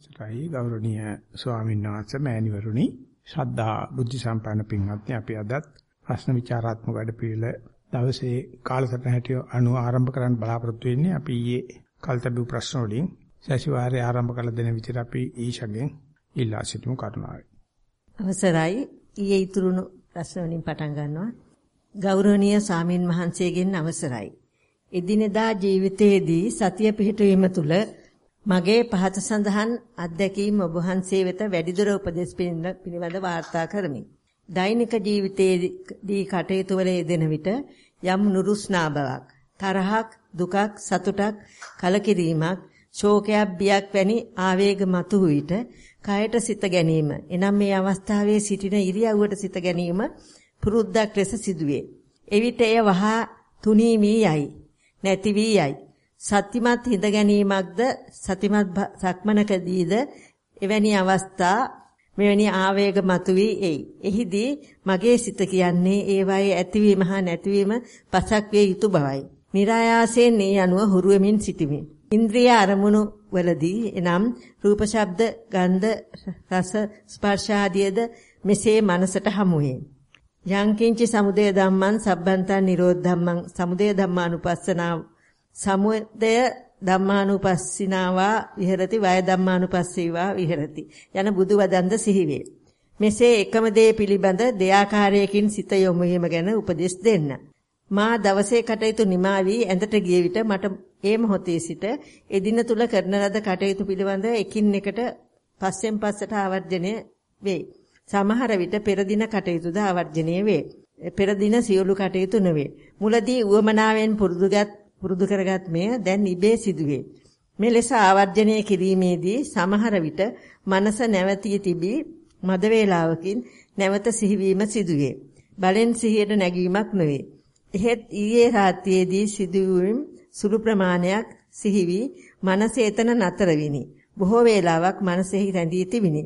අවසරයි ගෞරවනීය ස්වාමීන් වහන්සේ මෑණිවරුනි. ශ්‍රද්ධා බුද්ධ සම්පන්න පින්වත්නි අපි අදත් ප්‍රශ්න විචාරාත්මක වැඩපිළිවෙල දවසේ කාලසටහන හැටිය අනු ආරම්භ කරන්න බලාපොරොත්තු වෙන්නේ අපි ඊයේ කල්තබු ප්‍රශ්න වලින්. සැසිවාරය ආරම්භ කළ දෙන විදිහට අපි ඊශගෙන් ඉල්ලා සිටිමු කරුණාවෙන්. අවසරයි. ඊයේ ඉතුරුණු ප්‍රශ්න වලින් පටන් ගන්නවා. ගෞරවනීය සාමින් මහන්සියගෙන් අවසරයි. එදිනෙදා ජීවිතයේදී සතිය පිහිටවීම තුළ මගේ පහත සඳහන් අත්දැකීම් ඔබ වහන්සේ වෙත වැඩිදුර උපදෙස් පිළිබඳ වාර්තා කරමි. දෛනික ජීවිතයේදී කටයුතු වල යෙදෙන විට යම් නුරුස්නා බවක්, තරහක්, දුකක්, සතුටක්, කලකිරීමක්, ශෝකයක්, බියක් වැනි ආවේග මතුව විට කයට සිත ගැනීම. එනම් මේ අවස්ථාවේ සිටින ඉරියව්වට සිත ගැනීම පුරුද්දක් ලෙස සිදුවේ. එවිට එය වහා තුනී වී යයි. නැති වී යයි. සත්‍යමත් හිඳ ගැනීමක්ද සතිමත් සක්මනකදීද එවැනි අවස්ථා මෙවැනි ආවේග මතුවී එයි. එහිදී මගේ සිත කියන්නේ ඒවායේ ඇතිවීම හා නැතිවීම පසක් වේ යුතු බවයි. નિરાයාසයෙන් මේ අනුව හුරු වෙමින් සිටිමි. ඉන්ද්‍රිය අරමුණු වලදී එනම් රූප ශබ්ද ගන්ධ රස ස්පර්ශ ආදියද මෙසේ මනසට හමු වේ. යංකින්චි සමුදය ධම්මං සබ්බන්තං නිරෝධ ධම්මං සමුදය ධම්මානුපස්සනාව සමුදය ධම්මානුපස්සිනාවා විහෙරති වය ධම්මානුපස්සීවා විහෙරති යන බුදු වදන්ද සිහිවේ. මෙසේ එකම දේ පිළිබඳ දෙයාකාරයකින් සිත යොමු වීම ගැන උපදෙස් දෙන්න. මා දවසේ කටයුතු නිමා වී ඇඳට ගිය විට මට ඒ මොහොතේ සිට එදින තුල කරන ලද කටයුතු පිළිබඳ එකින් එකට පස්සෙන් පස්සට ආවර්ජනය වේ. සමහර විට පෙර දින කටයුතුද ආවර්ජනය වේ. පෙර දින සියලු කටයුතු නොවේ. මුලදී උවමනාවෙන් පුරුදුගත් පුරුදු කරගත් මෙය දැන් ඉබේ සිදුවේ. මේ ලෙස ආවර්ජනය කිරීමේදී සමහර විට මනස නැවතී තිබී මද වේලාවකින් නැවත සිහිවීම සිදුවේ. බලෙන් සිහියට නැගීමක් නොවේ. එහෙත් ඊයේ රාත්‍රියේදී සිදුවීම් සුළු ප්‍රමාණයක් සිහිවි මනස එතන නතර විනි. බොහෝ වේලාවක් මනසෙහි රැඳී තිබිනි.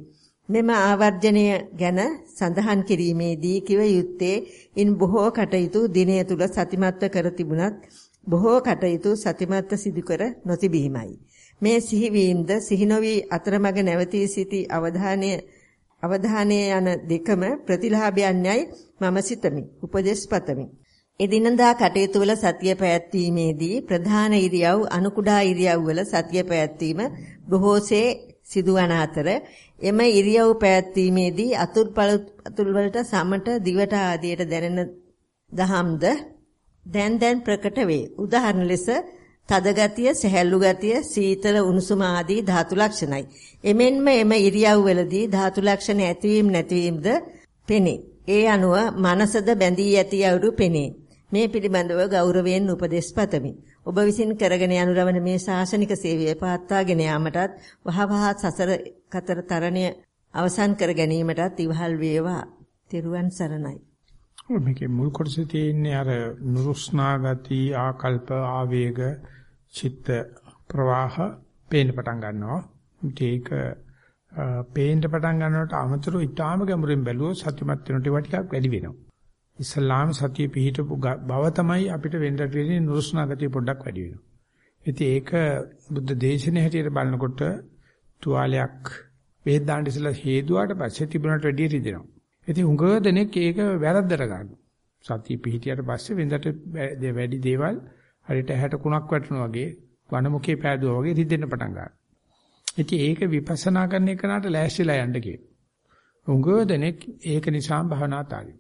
මෙම ආවර්ජනය ගැන සඳහන් කිරීමේදී කිව යුත්තේ ඉන් බොහෝ කටයුතු දිනය තුල සතිමත්ව කර තිබුණත් බොහෝ කටයුතු සතිමත්ව සිදු කර නොතිබීමයි. මේ සිහිවීමද සිහිනොවි අතරමඟ නැවතී සිටි අවධානය අවධානය යන දෙකම ප්‍රතිලාභයන්යයි මම සිතමි. උපදේශ පතමි. එදිනදා කටයුතු වල සතිය පැවැත්වීමේදී ප්‍රධාන ඉරියව් අනුකුඩා ඉරියව් වල සතිය පැවැත්වීම බොහෝසේ සිදුවන අතර එම ඉරියව් පැවැත්වීමේදී අතුල්පල අතුල් වලට සමට දිවට ආදියට දැනෙන දහම්ද දැන් දැන් ප්‍රකට වේ. උදාහරණ ලෙස තද ගතිය, සැහැල්ලු ගතිය, සීතල උණුසුම ආදී ධාතු ලක්ෂණයි. එමෙන්ම එම ඉරියව් වලදී ධාතු ලක්ෂණ ඇතිවීම නැතිවීමද පෙනේ. ඒ අනුව මනසද බැඳී ඇති යවුරු පෙනේ. මේ පිළිබඳව ගෞරවයෙන් උපදෙස් පතමි. ඔබ විසින් කරගෙන යනු ලබන මේ ශාසනික සේවය පවත්වාගෙන යාමටත් වහවහ සසර කතර තරණය අවසන් කර ගැනීමටත් ඉවහල් වේවා. තෙරුවන් සරණයි. මේකේ මුල් කොටසේ තියෙන්නේ අර නුරුස්නා ගති ආකල්ප ආවේග චිත්ත ප්‍රවාහ පේන්න පටන් ගන්නවා. ඒක පේන්න පටන් ගන්නකොට අමතරව ඊටාම ගැඹුරින් බැලුවොත් සත්‍යමත් වෙනට ඒවා ටිකක් වැඩි වෙනවා. ඉස්ලාම සතිය පිහිටපු බව තමයි අපිට වෙන්න තියෙන්නේ නුරුස්නා ගතිය පොඩ්ඩක් වැඩි වෙනවා. ඉතින් ඒක බුද්ධ දේශනේ හැටියට බලනකොට තුවාලයක් බෙහෙත් දාන්න ඉස්සලා හේදුවාට පස්සේ තිබුණට වැඩි රිදෙනවා. ඉතින් උඟ දෙනෙක් ඒක වැරද්දට ගන්නවා. සතිය පිහිටියට පස්සේ වෙනදට වැඩි දේවල් හරියට ඇහැට කුණක් වැටෙනවා වගේ වනමුකේ පෑදුවා වගේ රිදෙන්න පටන් ගන්නවා. ඉතින් ඒක විපස්සනා කරන එකනට ලෑස්තිලා යන්න කියනවා. උඟ දෙනෙක් ඒක නිසා භවනා තාරි.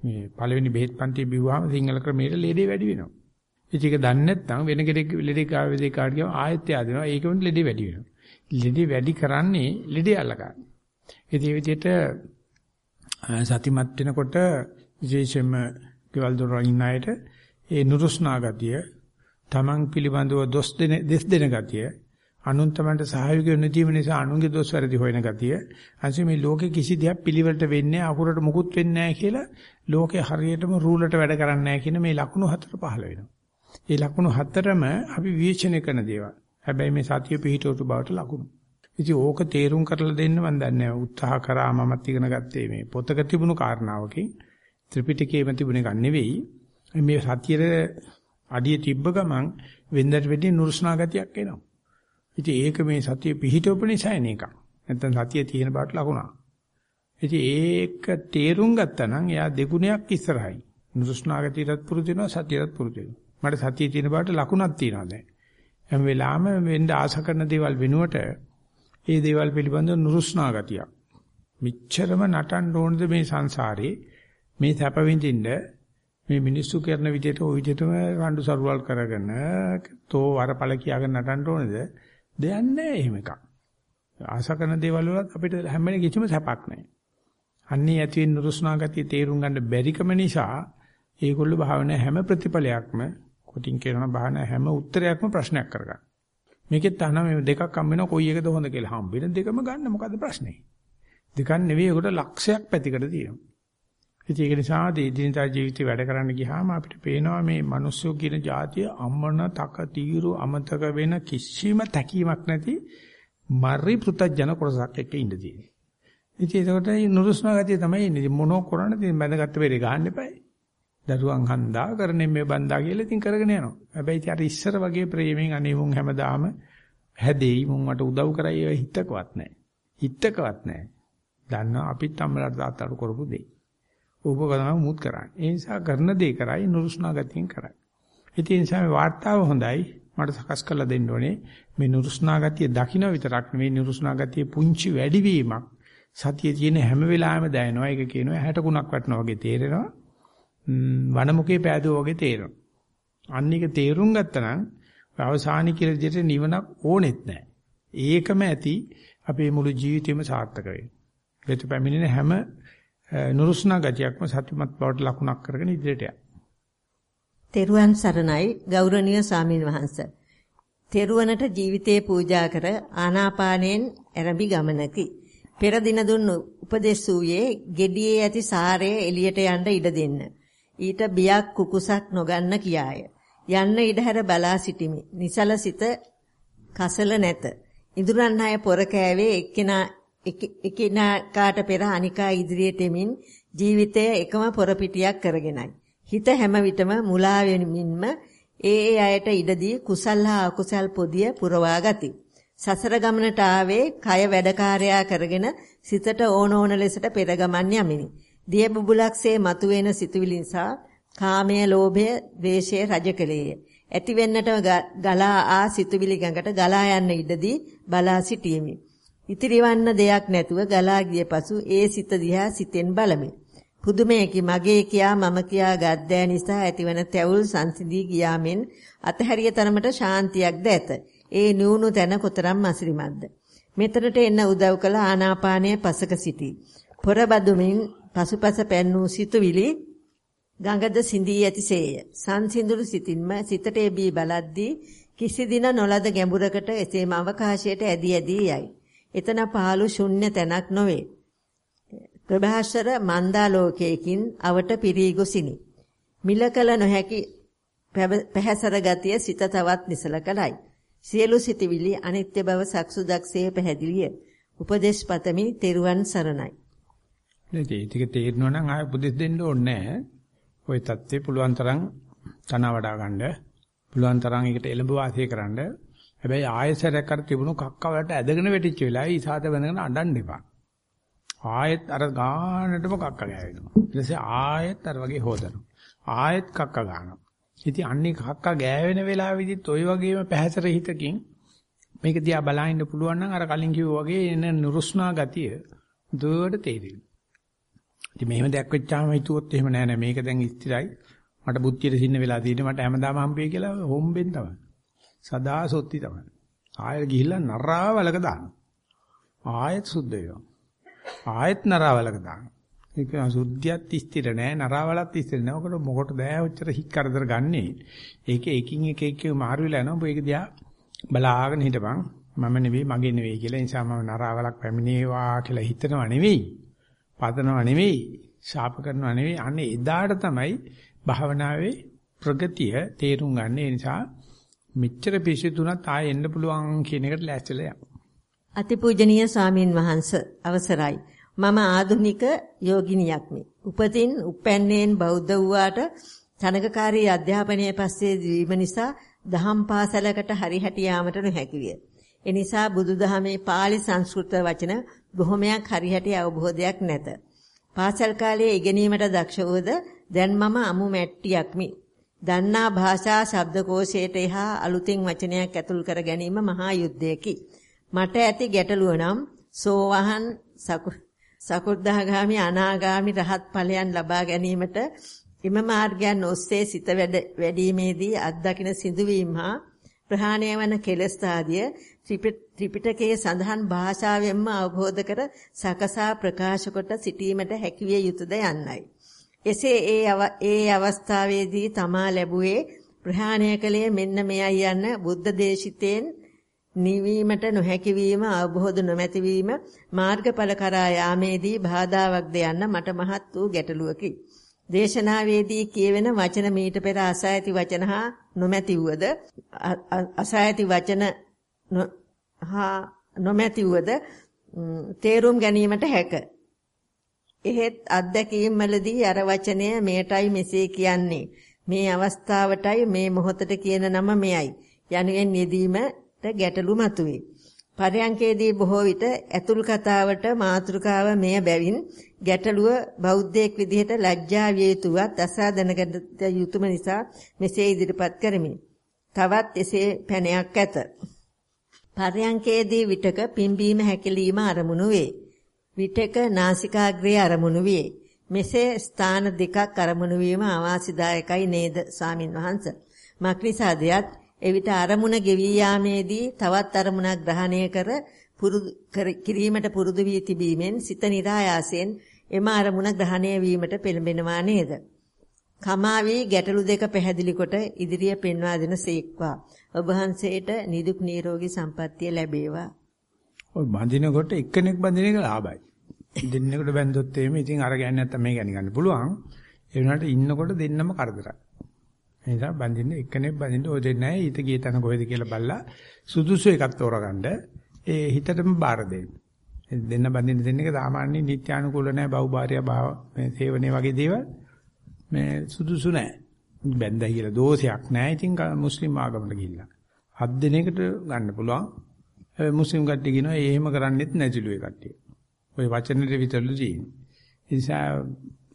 මේ පළවෙනි බෙහෙත් පන්ති බිව්වහම සිංහල ක්‍රමයට ලෙඩේ වැඩි වෙනවා. ඉතින් ඒක දන්නේ නැත්නම් වෙන කෙනෙක් ලෙඩේ කාවේ දෙක කාට ගියාම ආයෙත් යාදෙනවා. ඒකෙන් ලෙඩේ වැඩි වෙනවා. ලෙඩේ වැඩි කරන්නේ ලෙඩේ අල්ලගන්න. ඉතින් මේ විදිහට සතිමත් වෙනකොට විශේෂයෙන්ම ගෙවල් දොර ඉන්න අයට ඒ නුරුස්නා ගතිය තමන් පිළිබඳව දොස් දෙන දෙස් දෙන ගතිය අනුන් තමන්ට සහයෝගය නොදීම නිසා අනුන්ගේ දොස් වැරදි හොයන ගතිය අන්තිම මේ ලෝකේ කිසි දෙයක් පිළිවෙලට වෙන්නේ අකුරට මුකුත් වෙන්නේ නැහැ කියලා ලෝකේ හරියටම රූලට වැඩ කරන්නේ නැහැ කියන මේ ලකුණු හතර පහළ වෙනවා. ඒ ලකුණු හතරම අපි විවේචනය කරන දේවල්. හැබැයි මේ සතිය පිහිටවතු බවට ලකුණු. ඉතින් ඕක තේරුම් කරලා දෙන්න මම දන්නේ උත්සාහ කරා මමත් ඉගෙන ගත්තේ මේ පොතක තිබුණු කාරණාවකින් ත්‍රිපිටකයේම තිබුණ එකක් නෙවෙයි මේ සතියේ අඩිය තිබ්බ ගමන් වෙන්දට වෙදී නුරුස්නා ගතියක් එනවා. ඉතින් ඒක මේ සතිය පිහිටවපු නිසා එන එකක්. නැත්නම් සතිය තියෙන බවට ලකුණක්. ඉතින් ඒක තේරුම් ගත්තා නම් එයා දෙගුණයක් ඉස්සරහයි. නුරුස්නාගතියටත් පුරුදු වෙනවා සතියටත් පුරුදු වෙනවා. මට සතිය තියෙන බවට ලකුණක් තියෙනවා දැන්. හැම වෙලාවෙම වෙන්න ආස කරන දේවල් වෙනුවට ඒ දේවල් පිළිබඳව නුරුස්නාගතියක්. මිච්ඡරම නටන්න ඕනද මේ සංසාරේ මේ සැප විඳින්න මේ මිනිස්සු කරන විදිහට ওই විදිහටම රණ්ඩු සරුවල් කරගෙන තෝ වරපල කියාගෙන නටන්න ඕනේද? දෙයක් නැහැ එහෙම එකක්. ආස කරන දේවල් වලත් අපිට හැම වෙලේ කිසිම සැපක් නැහැ. අන්නේ ඇති වෙන නුරුස්නා ගතිය තේරුම් ගන්න බැරිකම නිසා ඒගොල්ලෝ භාවනා හැම ප්‍රතිඵලයක්ම කොටින් කියනවා භාවනා හැම උත්තරයක්ම ප්‍රශ්නයක් කරගන්න. මේකෙත් තහනම් මේ දෙකක් හම්බ වෙනවා කොයි එකද හොඳ කියලා. හම්බෙන දෙකම ගන්න මොකද්ද ප්‍රශ්නේ? දෙකක් නෙවෙයි ඒකට ලක්ෂයක් පැතිකඩ තියෙනවා. ඉතින් ඒක නිසා දිනදා ජීවිතේ වැඩ කරන්න ගියාම අපිට පේනවා මේ මිනිස්සු කියන જાතිය අම්මන තක තීරු අමතක වෙන කිසිම තැකීමක් නැති මරි පෘතජන කොටසක් එක්ක ඉඳ තියෙන්නේ. ඉතින් ඒකට නුරුස්නා ගතිය තමයි ඉන්නේ. මොනෝ කරන්නේ ඉතින් බැඳගත්ත වෙලේ ගහන්න එපායි. දරුවන් හන්දා කරන්නේ මේ බන්දා කියලා ඉතින් කරගෙන යනවා. හැබැයි ඉතින් අර ඉස්සර වගේ ප්‍රේමයෙන් අනේ මුන් හැමදාම හැදෙයි මුන් මට උදව් කරයි ඒ හිතකවත් නැහැ. හිතකවත් නැහැ. දන්නවා අපිත් අම්මලාට තාත්තලාට කරපු දෙයි. උපකරණ මුත් කරන්නේ. ඒ නිසා කරන දේ කරයි නුරුස්නා ගතියෙන් කරයි. ඉතින් ඒ නිසා මේ වාර්තාව හොඳයි. මට සකස් කරලා දෙන්න ඕනේ. මේ නුරුස්නා ගතිය දකින්න විතරක් නෙවෙයි නුරුස්නා ගතිය පුංචි වැඩිවීමක්. සතියේ තියෙන හැම වෙලාවෙම දැනෙනවා. ඒක කියනවා 60 ගුණක් වටනවා වගේ තේරෙනවා. වනමුකේ පෑදුවා වගේ තේරෙනවා. අන්න එක තේරුම් ගත්තා නම් අවසානයේ කියලා විදිහට නිවනක් ඕනෙත් නැහැ. ඒකම ඇති අපේ මුළු ජීවිතේම සාර්ථක වෙන්නේ. වෙත පැමිණෙන හැම නුරුස්නා ගතියක්ම සත්‍යමත් බවට ලකුණක් කරගෙන ඉදිරියට යනවා. තෙරුවන් සරණයි ගෞරවනීය සාමීන් වහන්ස. තෙරුවනට ජීවිතේ පූජා කර ආනාපානෙන් ඇරඹි ගමනකි. පෙර දින දුන් උපදේශ වූයේ gediye ඇති සාරය එළියට යන්න ඉඩ දෙන්න. ඊට බියක් කුකුසක් නොගන්න කියාය. යන්න ඉඩහැර බලා සිටිමි. නිසල සිත කසල නැත. ඉදුරන් අය පොර කෑවේ එක්කෙනා එකිනෙකාට පෙර අනිකා ඉදිරියට එමින් ජීවිතය එකම පොරපිටියක් කරගෙනයි. හිත හැම විටම මුලා වෙමින්ම ඒ ඒ අයට ඉඩදී කුසල් හා අකුසල් පොදිය පුරවා ගති. සසර ගමනට ආවේ කය වැඩකාරයා කරගෙන සිතට ඕන ඕන ලෙසට පෙර ගමන් යමිනි. දිය බුබුලක්සේ මතුවෙන සිතුවිලි නිසා කාමයේ ලෝභය, ද්වේෂය රජ කලේය. ඇති වෙන්නට ගලා ආ සිතුවිලි ගඟට ගලා යන්න ඉඩදී බලා සිටීමේ ඉතිරිවන්න දෙයක් නැතුව ගලා ගිය පසු ඒ සිත දිහා සිතෙන් බලමි. පුදුමයකි මගේ කියා මම කියා ගද්දෑ නිසා ඇතිවන තැවුල් සංසිඳී ගියාමෙන් අතහැරිය තරමට ශාන්තියක්ද ඇත. ඒ නුණු තැන කොතරම් අසිරිමත්ද. මෙතනට එන්න උදව් කළ ආනාපානය පසක සිටී. පොරබදුමින් පසුපස පැන්නූ සිතුවිලි ගඟද සිඳී ඇතිසේය. සංසිඳුරු සිතින්ම සිතට එබී බලද්දී කිසි දින නොලද ගැඹුරකට එසේම අවකාශයට ඇදී ඇදී යයි. එතන පාළු ශුන්්‍ය තැනක් නොවේ. ප්‍රභාෂර මන්දාලෝකයකින් අවට පිරී ගොසිනි. මිලකල නොහැකි පැහැසර ගතිය සිත තවත් නිසල කලයි. සියලු සිටිවිලි අනිත්‍ය බව සක්සුදක්සේ පැහැදිලිය. උපදේශ පතමි තෙරුවන් සරණයි. ඒ ටික තේරෙනවා නම් ආයෙ උපදෙස් දෙන්න ඕනේ නැහැ. ওই தත්ත්වේ පුළුවන් තරම් තන වඩා ගන්න. පුළුවන් තරම් ඒකට එළඹ වාසය කරන්න. හැබැයි ආයෙසරයක් අර තිබුණු කක්ක වලට ඇදගෙන වැටිච්ච වෙලාවයි ඉසాత බඳගෙන අඬන්න එපා. ආයෙත් අර ගානටම කක්ක ගෑවෙනවා. ඊට පස්සේ ආයෙත් අර වගේ හොදනවා. ආයෙත් කක්ක ගන්නවා. ඉතින් අන්නේ කක්ක ගෑවෙන වෙලාවෙදිත් ওই වගේම පැහැසර හිතකින් මේක දිහා බලන්න පුළුවන් නම් අර කලින් කිව්වා වගේ එන නුරුස්නා ගතිය දුවට තේරෙනවා. ඉතින් මෙහෙම දෙයක් වෙච්චාම හිතුවොත් එහෙම නෑ නෑ මේක දැන් ස්ථිරයි. මට බුද්ධියට සින්න වෙලා තියෙන්නේ මට හැමදාම හම්බෙයි කියලා හොම්බෙන් තමයි. සදා සොත්ති තමයි. ආයෙත් ගිහිල්ලා නරාවලක දානවා. ආයෙත් සුද්ධ වෙනවා. ආයෙත් නරාවලක දානවා. ඒක සුද්ධියත් ස්ථිර නෑ නරාවලත් ස්ථිර නෑ. ඔකට මොකටද බෑ ඔච්චර හිත් කරදර ගන්නෙ. ඒක එකින් එක එක මාරු වෙලා යනවා. ඔබ ඒක දිහා බලාගෙන හිටපන්. මම නෙවෙයි මගේ නෙවෙයි කියලා. ඒ නිසා මම නරාවලක් පැමිණේවා කියලා හිතනවා නෙවෙයි. පදනවා නෙවෙයි. ශාප කරනවා නෙවෙයි. අනේ එදාට තමයි භාවනාවේ ප්‍රගතිය තේරුම් ගන්න. ඒ නිසා මෙච්චර පිසිදුනත් ආයෙ එන්න පුළුවන් කියන එකට ලෑස්තිලා යන්න. අතිපූජනීය ස්වාමින් වහන්ස අවසරයි. මම ආධුනික යෝගිනියක්මි. උපතින් උපැන්නේන් බෞද්ධ වූාට තනකකාරී අධ්‍යාපනයේ පස්සේ ජීව නිසා දහම් පාසලකට හරි හැටි යාමට නොහැකි විය. එනිසා බුදුදහමේ pāli සංස්කෘත වචන බොහොමයක් හරිහැටි අවබෝධයක් නැත. පාසල් කාලයේ ඉගෙනීමට දක්ෂ වූද දැන් මම අමු මැට්ටියක්මි. දන්නා භාෂා ශබ්දකෝෂයට එහා අලුතින් වචනයක් ඇතුල් කර ගැනීම මහා යුද්ධයකි. මට ඇති ගැටලුව නම් සෝවහන් සකුද්දාගාමි අනාගාමි රහත් ඵලයන් ලබා ගැනීමට එම මාර්ගයන් ඔස්සේ සිත වැඩිීමේදී අත්දකින සිදුවීම් හා ප්‍රහාණය වන කෙලස් ආදිය ත්‍රිපිටකයේ සඳහන් භාෂාවෙන්ම අවබෝධ කර සකසා ප්‍රකාශ කොට සිටීමට හැකිය යුතුයද යන්නයි. එසේ ඒ ඒ අවස්ථාවේදී තමා ලැබුවේ ප්‍රහාණය කලේ මෙන්න මෙයයි යන්න බුද්ධ දේශිතෙන් නිවීමට නොහැකි වීම අවබෝධ නොමැති වීම මාර්ගඵල කරා යාමේදී බාධාවක්ද යන්න මට මහත් වූ ගැටලුවකි. දේශනාවේදී කියවෙන වචන මීට පෙර අසා ඇති වචන හා නොමැති වූද අසා ඇති වචන හා නොමැති වූද තේරුම් ගැනීමට හැක. එහෙත් අත්දැකීම් වලදී අර වචනය මේටයි මෙසේ කියන්නේ මේ අවස්ථාවටයි මේ මොහොතට කියන නම මෙයයි යනුවෙන් යෙදීමට ගැටලු මතුවේ. පරයන්කේදී බොහෝ විට ඇතුල් කතාවට මාතෘකාව මෙය බැවින් ගැටලුව බෞද්ධයෙක් විදිහට ලැජ්ජා විය යුතුවත් අසා දැනගත යුතුම නිසා මෙසේ ඉදිරිපත් කරමි. තවත් එසේ පැනයක් ඇත. පරයන්කේදී විටක පිම්බීම හැකිලිම අරමුණු වේ. විටක නාසිකාග්‍රයේ අරමුණු වේ. මෙසේ ස්ථාන දෙකක් අරමුණු වීම අවාසිදායකයි නේද ස්වාමින් වහන්සේ. මක්නිසාදයක් එවිට අරමුණ ගෙවී යාමේදී තවත් අරමුණක් ග්‍රහණය කර පුරුදු කිරීමට පුරුදු වී තිබීමෙන් සිත નિરાයාසයෙන් එම අරමුණ ග්‍රහණය වීමට පෙළඹෙනවා නේද? කමාවී ගැටලු දෙක පැහැදිලි කොට ඉදිරිය පෙන්වා දෙන සීක්වා. ඔබ වහන්සේට නිදුක් නිරෝගී සම්පන්නිය ලැබේවා. ඔය බඳිනකොට එක්කෙනෙක් බඳින එක ලාභයි. දෙන්නෙකුට බැන්දොත් එහෙම ඉතින් අර ගෑනේ නැත්තම් මේ ගෑනි ගන්න පුළුවන්. ඒ වුණාට ඉන්නකොට දෙන්නම කරදරයි. ඒ නිසා බඳින්න එක්කෙනෙක් බඳින්න ඔය දෙන්නේ නැහැ. ඊට ගිය තැන කොහෙද කියලා බලලා සුදුසු එකක් තෝරගන්න. ඒ හිතටම බාර දෙන්න. දෙන්න බඳින්න දෙන්න එක සාමාන්‍ය නිත්‍යානුකූල නැහැ. බහුභාර්ය භාව මේ සේවනයේ වගේ දේවල් මේ සුදුසු නැහැ. බැඳලා කියලා දෝෂයක් නැහැ. ඉතින් මුස්ලිම් ආගමකට ගිහිල්ලා. හත් දිනයකට ගන්න පුළුවන්. මුස්ලිම් කට්ටිය කියනවා එහෙම කරන්නෙත් නැතිලු ඒ කට්ටිය. ওই වචනෙට විතරලු තියෙන්නේ. ඒ නිසා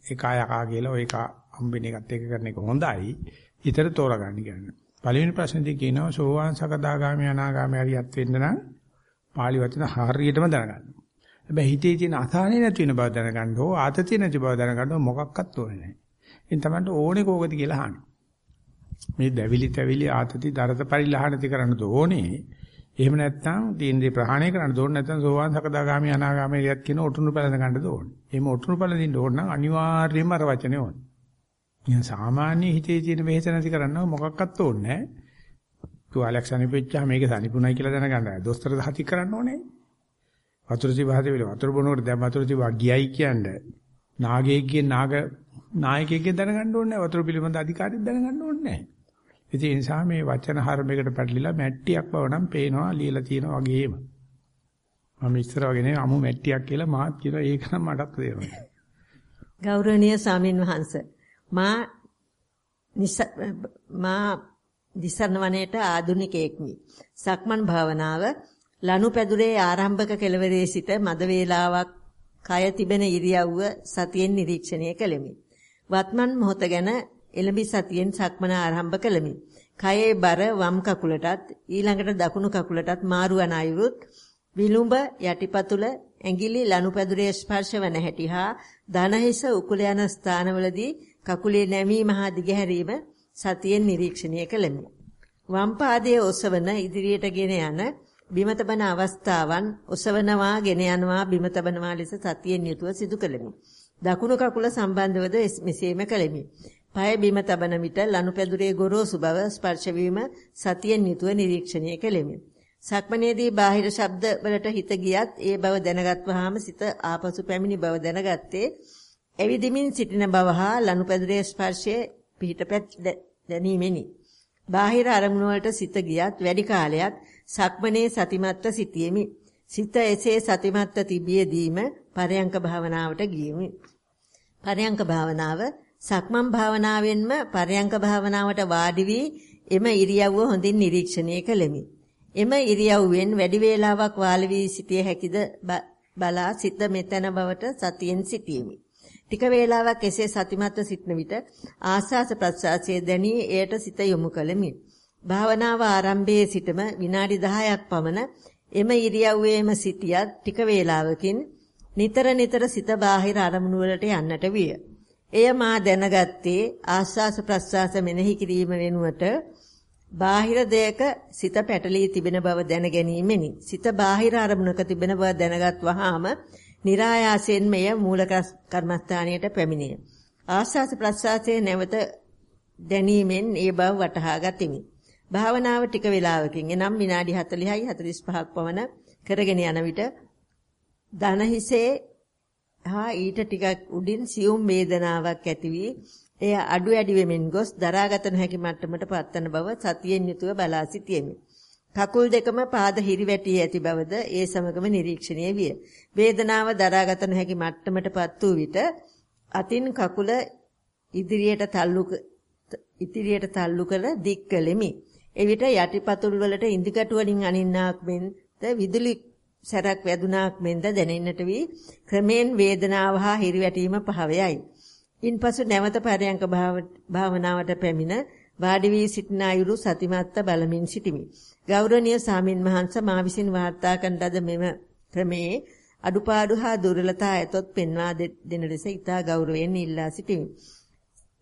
එකයකා කියලා ඔය එක හම්බෙන එකත් එක කරන එක හොඳයි. හිතට තෝරගන්න කියන්නේ. පළවෙනි ප්‍රශ්නේදී කියනවා සෝවාන් සකදාගාමි අනාගාමි හරියත් වෙන්න නම් පාලි වචන හරියටම දැනගන්න. හැබැයි හිතේ තියෙන අසහනේ නැති වෙන බව දැනගන්න ඕ ආතතිය නැති බව දැනගන්න ඕ මොකක්වත් ඕනේ නැහැ. ඉතින් තමයි ඕනේ කෝකද කියලා අහන්නේ. මේ දැවිලි තැවිලි ආතති දරත පරිලහනති කරන්න ඕනේ. එහෙම නැත්නම් තීන්දේ ප්‍රහාණය කරන්න ඕනේ නැත්නම් සෝවාන් සකදාගාමි අනාගාමී රියත් කියන ඔටුනු පැලඳ ගන්නද ඕනේ. එහෙම ඔටුනු පැලඳින්න ඕන නම් අනිවාර්යයෙන්ම අර වචනේ ඕනේ. නිකන් සාමාන්‍ය හිතේ තියෙන වෙහෙස නැති කරන්න මොකක්වත් ඕනේ නැහැ. තුවාලයක් සනිපෙච්චා මේක සනිපුණයි කියලා දැනගන්න. දොස්තර දහති කරන්න ඕනේ. වතුර තිබහතේ වෙල වතුර බොනකොට දැන් වතුර තිබා ගියයි කියන්නේ. නාගයෙක්ගේ නාග නායකයෙක්ගෙන් දැනගන්න ඕනේ නැහැ. වතුර පිළිබඳ අධිකාරියක් දැනගන්න ඕනේ නැහැ. ඒ නිසා මේ වචන හරමයකට පැටලිලා මැට්ටියක් බව නම් පේනවා ලියලා තියෙනා වගේම. මම ඉස්සර වගේ නේ අමු මැට්ටියක් කියලා මාත් කියලා ඒක නම් මටත් තේරෙනවා. ගෞරවනීය ස්වාමින් වහන්සේ මා මා දිසරණ වනයේට ආදුනිකයෙක්මි. සක්මන් භාවනාව ලනුපැදුරේ ආරම්භක කෙළවරේ සිට මද වේලාවක් කය තිබෙන ඉරියව්ව සතියෙන් නිරීක්ෂණය කළෙමි. වත්මන් මොහොත ගැන එළඹි සතියෙන් සක්මන ආරම්භ කළෙමි. කයේ බර වම් කකුලටත් ඊළඟට දකුණු කකුලටත් මාරු වන අයුරුත් විලුඹ යටිපතුල ඇඟිලි ලනුපැදුරේ ස්පර්ශ වන හැටි හා දනහිස උකුල යන ස්ථානවලදී කකුලේ නැමීම හා දිගහැරීම සතියෙන් නිරීක්ෂණය කළෙමි. වම් පාදයේ ඔසවන ඉදිරියට ගෙන යන බිම තබන අවස්ථාවන් ඔසවනවා ගෙන යනවා බිම තබනවා ලෙස සතියෙන් යුතුව සිදු කළෙමි. දකුණු කකුල සම්බන්ධවද මෙසේම කළෙමි. පය බිම තබන විට ලනුපැදුරේ ගොරෝසු බව ස්පර්ශ වීම සතියෙන් යුතුව නිරීක්ෂණය කළෙමි. සක්මනේදී බාහිර ශබ්ද වලට හිත ගියත් ඒ බව දැනගත්වාම සිත ආපසු පැමිණි බව දැනගත්තේ එවිදිමින් සිටින බව හා ලනුපැදුරේ ස්පර්ශයේ පිහිටපැත් දැනීමෙනි. බාහිර අරමුණු වලට සිත ගියත් වැඩි කාලයක් සක්මනේ සතිමත්ව සිටියෙමි. සිත එසේ සතිමත්ව තිබියදීම පරයන්ක භාවනාවට ගියෙමි. පරයන්ක භාවනාව සක්මන් භාවනාවෙන්ම පරයන්ක භාවනාවට වාඩි වී එම ඉරියව්ව හොඳින් නිරීක්ෂණය කළෙමි. එම ඉරියව්වෙන් වැඩි වේලාවක් වාල වී සිටිය හැකිද බලා සිත මෙතන බවට සතියෙන් සිටීමි. ටික වේලාවක් එසේ සතිමත්ව සිටන විට ආස්වාස ප්‍රස්වාසයේ දැනී එයට සිත යොමු කළෙමි. භාවනාව ආරම්භයේ සිටම විනාඩි 10ක් පමණ එම ඉරියව්වේම සිටියත් ටික වේලාවකින් නිතර නිතර සිත බාහිර අරමුණු වලට යන්නට විය. එය මා දැනගත්තේ ආස්වාස ප්‍රස්වාස මෙනෙහි කිරීම වෙනුවට බාහිර දෙයක සිත පැටලී තිබෙන බව දැන ගැනීමෙනි. සිත බාහිර අරමුණක තිබෙන බව දැනගත් වහාම નિરાයාසයෙන් මෙය මූල කර්මස්ථානයට පැමිණිය. ආස්වාස ප්‍රස්වාසයේ නැවත දැනීමෙන් ඒ බව වටහා ගතිමි. භාවනාව ටික වේලාවකින් එනම් විනාඩි 40යි 45ක් පමණ කරගෙන යන විට දන හිසේ හා ඊට ටිකක් උඩින් සියුම් වේදනාවක් ඇති වී එය අඩු වැඩි වෙමින් ගොස් දරාගත නොහැකි මට්ටමට පත්වන බව සතියෙන් යුතුව බලා සිටියෙමි. කකුල් දෙකම පාද හිරිවැටි ඇති බවද ඒ සමගම නිරීක්ෂණය විය. වේදනාව දරාගත නොහැකි මට්ටමටපත් වූ විට අතින් කකුල ඉදිරියට තල්ලු ඉදිරියට තල්ලු කළ දික් කළෙමි. එවිට යටිපතුල් වලට ඉදිකටු වලින් අනින්නාක් මෙන්ද විදුලි සැරක් වැදුනාක් මෙන්ද දැනෙන්නට වී ක්‍රමෙන් වේදනාව හා හිරිවැටීම පහවයයි. ඉන්පසු නැවත පරයන්ක භාවනාවට පැමිණ වාඩි වී සිටින අයුරු සතිමත්ත බලමින් සිටිමි. ගෞරවනීය සාමින් මහන්ස මා විසින් වාර්තා කරන ලද මෙම ක්‍රමේ අඩුපාඩු හා දුර්වලතා ඇතොත් පෙන්වා දෙන ලෙස ඉතා ගෞරවයෙන් ඉල්ලා සිටිමි.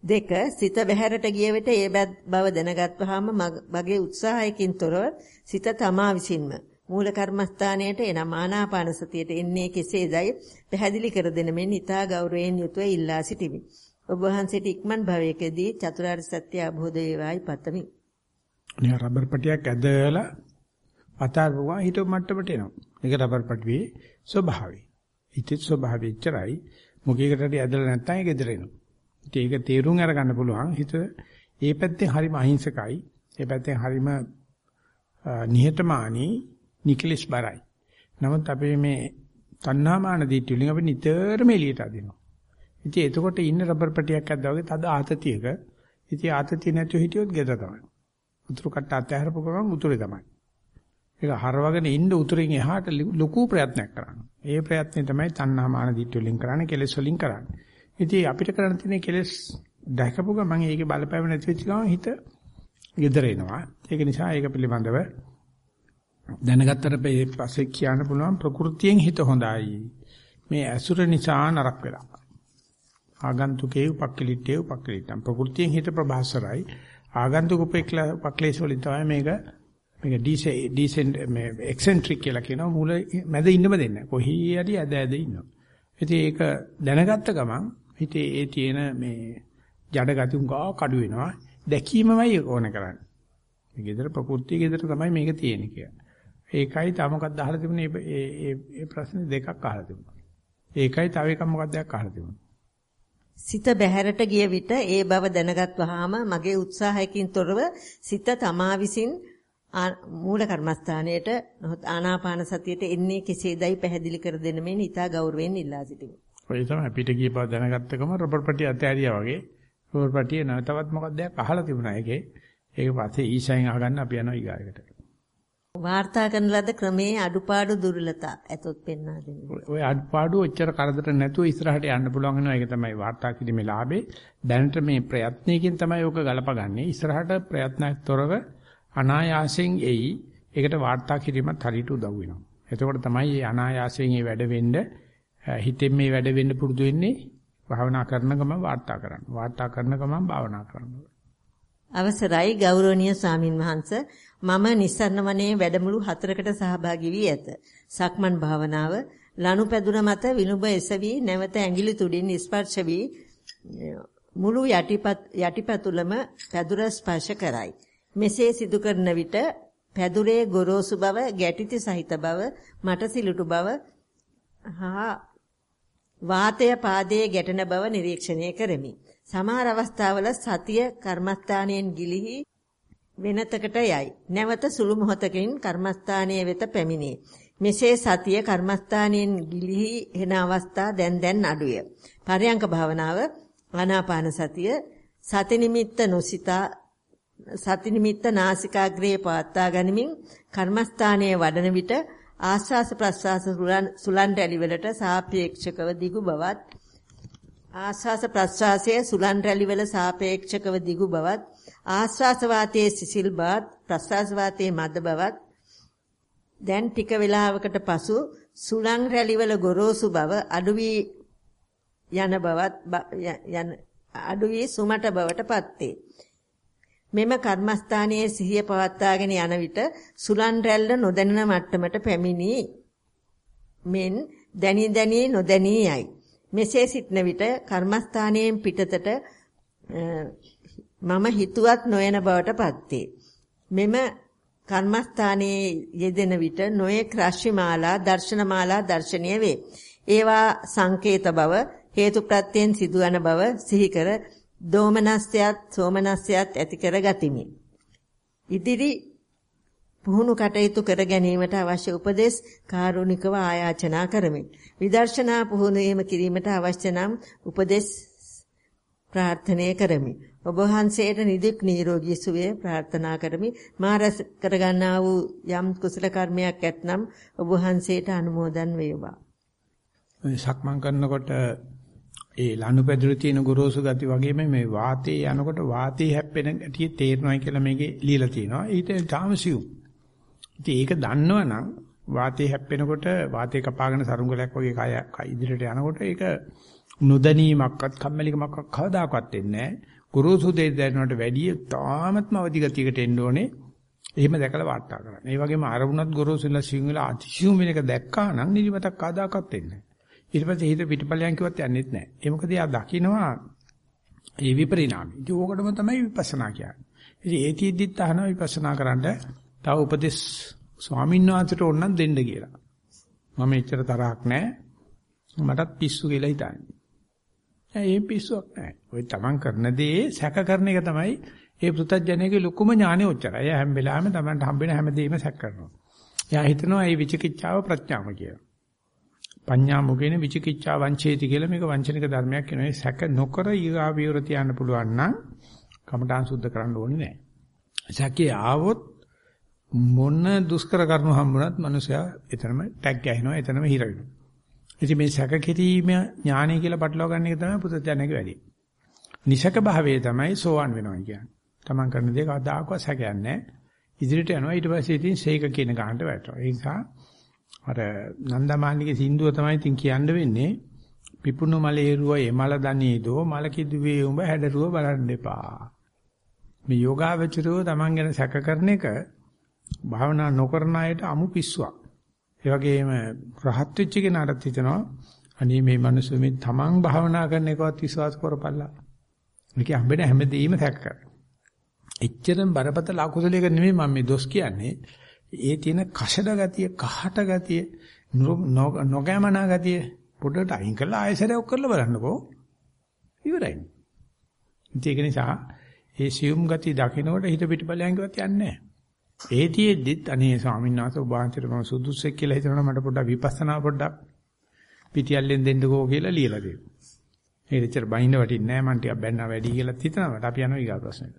දෙක සිත බැහැරට ගිය විට ඒ බව දැනගත්වහම මගේ උත්සාහයකින් තොරව සිත තමා විසින්ම මූල කර්මස්ථානයට එනම් ආනාපාන සතියට එන්නේ කෙසේදයි පැහැදිලි කර දෙන මෙන් ඊතා ගෞරවයෙන් යුතුව ඉල්ලා සිටිමි. ඔබ වහන්සේට ඉක්මන් භවයකදී චතුරාර්ය සත්‍ය අවබෝධ වේවායි පතමි. නිකන් රබර් පටියක් ඇදලා අතාරුවා හිත මට්ටමට එනවා. ඒක රබර් පටියේ ස්වභාවය. හිතේ ස්වභාවය ඉච්චරයි. මොකේකටද ඇදලා නැත්නම් ඒක එදර එනවා. ඉතින් ඒක තේරුම් අරගන්න පුළුවන් හිත ඒ පැත්තෙන් හරිම අහිංසකයි. ඒ පැත්තෙන් හරිම නිහතමානී නිකලස් බරයි. නමුත් අපේ මේ තණ්හාමාන දිට්ඨි වලින් අපි නිතරම එළියට අදිනවා. ඉතින් එතකොට ඉන්න රබර් පටියක් අද්දා වගේ තද ආතතියක ඉතින් ආතතිය නැතුව හිටියොත් ගෙද තමයි. උතුරු කට්ට අතහැරපු ගමන් උතුරේ තමයි. ඒක හරවගෙන ඉන්න උතුරින් එහාට ලොකු ප්‍රයත්නයක් කරනවා. ඒ ප්‍රයත්නේ තමයි තණ්හාමාන දිට්ඨි වලින් කරන්නේ කෙලෙස් වලින් කරන්නේ. ඉතින් අපිට කරන්න තියෙන කෙලෙස් දැකපු ගමන් ඒකේ බලපෑම නැති වෙච්ච ගමන් හිත gedera එනවා. ඒක නිසා ඒක පිළිබඳව දැනගත්තට පස්සේ කියන්න පුළුවන් ප්‍රകൃතියෙන් හිත හොඳයි. මේ ඇසුර නිසා නරක වෙලා. ආගන්තුකේ උපක්කලිටේ උපක්කලිටම් ප්‍රകൃතියෙන් හිත ප්‍රභාසරයි. ආගන්තුක උපේක්ලා උපක්ලේශ වලින් තමයි මේක මේක ඩීසේ ඩීසෙන්ට් මේ එක්සෙන්ට්‍රික් කියලා කියනවා මූල මැද ඉන්නම දෙන්නේ. කොහි යටි ඇද ඇද ඉන්නවා. ඉතින් ඒක දැනගත්ත ගමන් හිතේ ඒ තියෙන මේ ජඩ ගති උංගා කඩු වෙනවා. දැකීමමයි ඕන කරන්නේ. මේ gedara ප්‍රകൃතිය gedara තමයි මේක තියෙන්නේ කියලා. ඒකයි තව මොකක්ද අහලා තිබුණේ මේ මේ මේ ප්‍රශ්න දෙකක් අහලා තිබුණා. ඒකයි තව එකක් මොකක්ද අහලා තිබුණා. සිත බැහැරට ගිය විට ඒ බව දැනගත් වහාම මගේ උත්සාහයකින් තොරව සිත තමා විසින් මූල කර්මස්ථානයට ආනාපාන සතියට එන්නේ කෙසේදයි පැහැදිලි කර දෙන්න මේ නිතා ගෞරවයෙන් ඉල්ලා සිටිමි. ඔය තමයි පිට ගිය බව දැනගත්තකම රබර් පටිය අතෑරියා වගේ රබර් පටිය නැවතවත් මොකක්ද අහලා තිබුණා ඒකේ. ඒක පස්සේ ඊසෙන් අහගන්න අපි යනවා ඊගායකට. වාර්තා කරන ලද ක්‍රමයේ අඩුපාඩු දුර්වලතා ඇතොත් පෙන්වා දෙන්න. ওই අඩුපාඩු ඔච්චර කරදර නැතුව ඉස්සරහට යන්න පුළුවන් වෙනවා. ඒක තමයි වාර්තා කිරීමේ ලාභේ. දැනට මේ ප්‍රයත්නයකින් තමයි ඔක ගලපගන්නේ. ඉස්සරහට ප්‍රයත්නයක් තොරව අනායාසයෙන් එයි. ඒකට වාර්තා කිරීමත් හරියට උදව් වෙනවා. එතකොට තමයි මේ අනායාසයෙන් මේ වැඩ වෙන්න හිතෙන් මේ වැඩ වෙන්න පුරුදු වෙන්නේ. භාවනා කරන ගමන් වාර්තා කරන්න. වාර්තා කරන ගමන් භාවනා කරන්න. අවසරයි ගෞරවනීය ස්වාමින් වහන්සේ මම නිස්සරණ වනයේ වැඩමුළු හතරකට සහභාගී වී ඇත. සක්මන් භාවනාව ලනුපැදුර මත විනුබ එසවි නැවත ඇඟිලි තුඩින් ස්පර්ශ වී මුළු යටිපත් යටිපතුලම පැදුර ස්පර්ශ කරයි. මෙසේ සිදු කරන විට පැදුරේ ගොරෝසු බව, ගැටිති සහිත බව, මට සිලුටු බව හා වාතය පාදයේ ගැටෙන බව නිරීක්ෂණය කරමි. සමහර අවස්ථාවල සතිය කර්මස්ථානයෙන් ගිලිහි වෙනතකට යයි. නැවත සුළු මොහොතකින් කර්මස්ථානයේ වෙත පැමිණේ. මෙසේ සතිය කර්මස්ථානයෙන් ගිලිහි එන අවස්ථා දැන් දැන් අඩුය. පරයන්ක භාවනාව ආනාපාන සතිය සති නිමිත්ත නොසිතා සති නිමිත්ත නාසිකාග්‍රයේ පවත්වා ගනිමින් කර්මස්ථානයේ වඩන විට ආස්වාස ප්‍රස්වාස සුලන් රැලි වලට සාපේක්ෂකව දිගු බවත් ආස්වාස ප්‍රස්වාසයේ සුලන් රැලි වල සාපේක්ෂකව දිගු බවත් ආස්වාස වාතයේ සිසිල් බවත් ප්‍රස්වාස වාතයේ මද බවත් දැන් ටික වේලාවකට පසු සුලං රැලිවල ගොරෝසු බව අඩු වී යන බවත් යන අඩු වී සුමට බවට පත්වේ. මෙම කර්මස්ථානයේ සිහිය පවත්වාගෙන යන විට සුලන් රැල්ල නොදැනෙන මට්ටමට පැමිණි. මෙන් දැනි දැනි නොදැනී යයි. මෙසේ සිටන විට කර්මස්ථානයෙන් පිටතට මම හිතුවත් නොයන බවට පත්වේ. මෙම කර්මස්ථානයේ යෙදෙන විට නොයෙක් රශ්මිමාලා දර්ශනමාලා දර්ශනීය වේ. ඒවා සංකේත බව හේතු ප්‍රත්‍යයෙන් සිදුවන බව සිහි කර දෝමනස්යත් සෝමනස්යත් ඇති කර ගතිමි. ඉදිරි පුහුණු කටයුතු කර ගැනීමට අවශ්‍ය උපදෙස් කාරුණිකව ආයාචනා කරමි. විදර්ශනා පුහුණුවීම කිරීමට අවශ්‍ය නම් උපදෙස් ප්‍රාර්ථනා කරමි. ඔබ වහන්සේට නිදුක් නිරෝගී සුවය ප්‍රාර්ථනා කරමි. මා රැස් කරගන්නා වූ යම් කුසල කර්මයක් ඇතනම් ඔබ වහන්සේට අනුමෝදන් වේවා. සක්මන් කරනකොට ඒ ලනුපැදුරු තියෙන ගොරෝසු ගති වගේම මේ වාතයේ යනකොට වාතයේ හැප්පෙන ගැටිය තේරෙනවා කියලා මේකේ ලියලා තියෙනවා. ඊට තාම සියුම්. ඉතින් ඒක දන්නවනම් වාතයේ හැප්පෙනකොට වාතය කපාගෙන සරුංගලයක් වගේ කය ඉදිරියට යනකොට ඒක නොදැනීමක්වත් කම්මැලිකමක්වත් කවදාකවත් වෙන්නේ නැහැ. ගුරුසු දෙය දැනනට වැඩිය තාමත්ම අවදි ගතියකට එන්න ඕනේ. එහෙම දැකලා වාර්තා කරන්න. ඒ වගේම අරමුණත් ගොරෝසුලා සිංහල අතිශයුම් වෙන එක දැක්කා නම් නිදිමතක් කාදාකත් වෙන්නේ නැහැ. ඊට පස්සේ හිත පිටපලයන් කිව්වත් යන්නේත් නැහැ. ඒ මොකද යා දකින්නවා ඒ විපරිණාමය. ඉතින් ඕකටම තමයි විපස්සනා කියන්නේ. ඉතින් ඒ තීද්දිත් අහනවා විපස්සනා කරන්න තව උපදෙස් ස්වාමීන් වහන්සේට ඕනනම් දෙන්න කියලා. මම එච්චර තරහක් නැහැ. මටත් පිස්සු කියලා හිතන්නේ. ඒ පිස්සුවක් නැහැ. ඔය තමන් කරන දේ සැක කරන එක තමයි ඒ පෘථජ්ජනයේ ලොකුම ඥානෙ ඔච්චරයි. එයා හැම වෙලාවෙම තමන්ට හම්බෙන හැමදේම සැක කරනවා. එයා හිතනවා මේ විචිකිච්ඡාව ප්‍රඥාම කියලා. පඤ්ඤා මුගේන විචිකිච්ඡා වංචේති කියලා මේක වංචනික ධර්මයක් වෙනවා. ඒ සැක නොකර ඊගා විවර තියන්න පුළුවන් නම් කමඨාන් සුද්ධ කරන්න ඕනේ නැහැ. සැකේ ආවොත් මොන දුෂ්කර කරුණු හම්බුණත් මනුස්සයා එතනම ටැග් ගහනවා එතනම හිර වෙනවා. ඉතින් මේ සැක කිරීම ඥානය කියලා පටලවා ගන්න එක තමයි පුතත්ජනක වැඩි. නිසක භාවයේ තමයි සෝවන් වෙනවා කියන්නේ. Taman කරන දේ කවදාකවත් සැකයක් නැහැ. ඉදිරියට යනවා ඊට පස්සේ ඉතින් සේක කියන ගන්නට වැටෙනවා. ඒ නිසා අර නන්දමාලිගේ සින්දුව තමයි ඉතින් කියන්න වෙන්නේ පිපුණු මලේරුව එමල දනීදෝ මල කිදුවේ උඹ හැඩරුව බලන්න එපා. මේ යෝගාවචරෝ Taman ගැන සැක කරන එක භාවනා නොකරන අයට අමු පිස්සුවක්. ඒ වගේම රහත් වෙච්ච කෙනාට හිතනවා අනේ මේ මිනිස්සු මේ තමන් භාවනා කරන එකවත් විශ්වාස කරපල්ලා. මේක හම්බෙන හැමදේම සැක කර. එච්චරම බරපතල අකුසලයක නෙමෙයි මම මේ දොස් කියන්නේ. ඒ තියෙන කෂඩ ගතිය, කහට ගතිය, නොගැමනා ගතිය පොඩට අයින් කරලා ආයෙසරයක් කරලා බලන්නකෝ. ඉවරයි. ඒක නිසා ඒ සියුම් ගතිය දකින්නකොට හිත පිටපලයන් කිව්වත් යන්නේ නැහැ. ඒතියෙද්දිත් අනේ ස්වාමීන් වහන්සේ ඔබ වහන්සේට මම සුදුස්සෙක් කියලා හිතනවා මට පොඩ්ඩක් විපස්සනා පොඩ්ඩක් පිටියල්ලෙන් දෙන්නකෝ කියලා ලියලා දෙනවා. ඒ දෙච්චර බහින්න වටින්නේ නැහැ මං ටිකක් බැන්නා වැඩි කියලා හිතනවා මට අපි යනවා ඊගා ප්‍රශ්නෙට.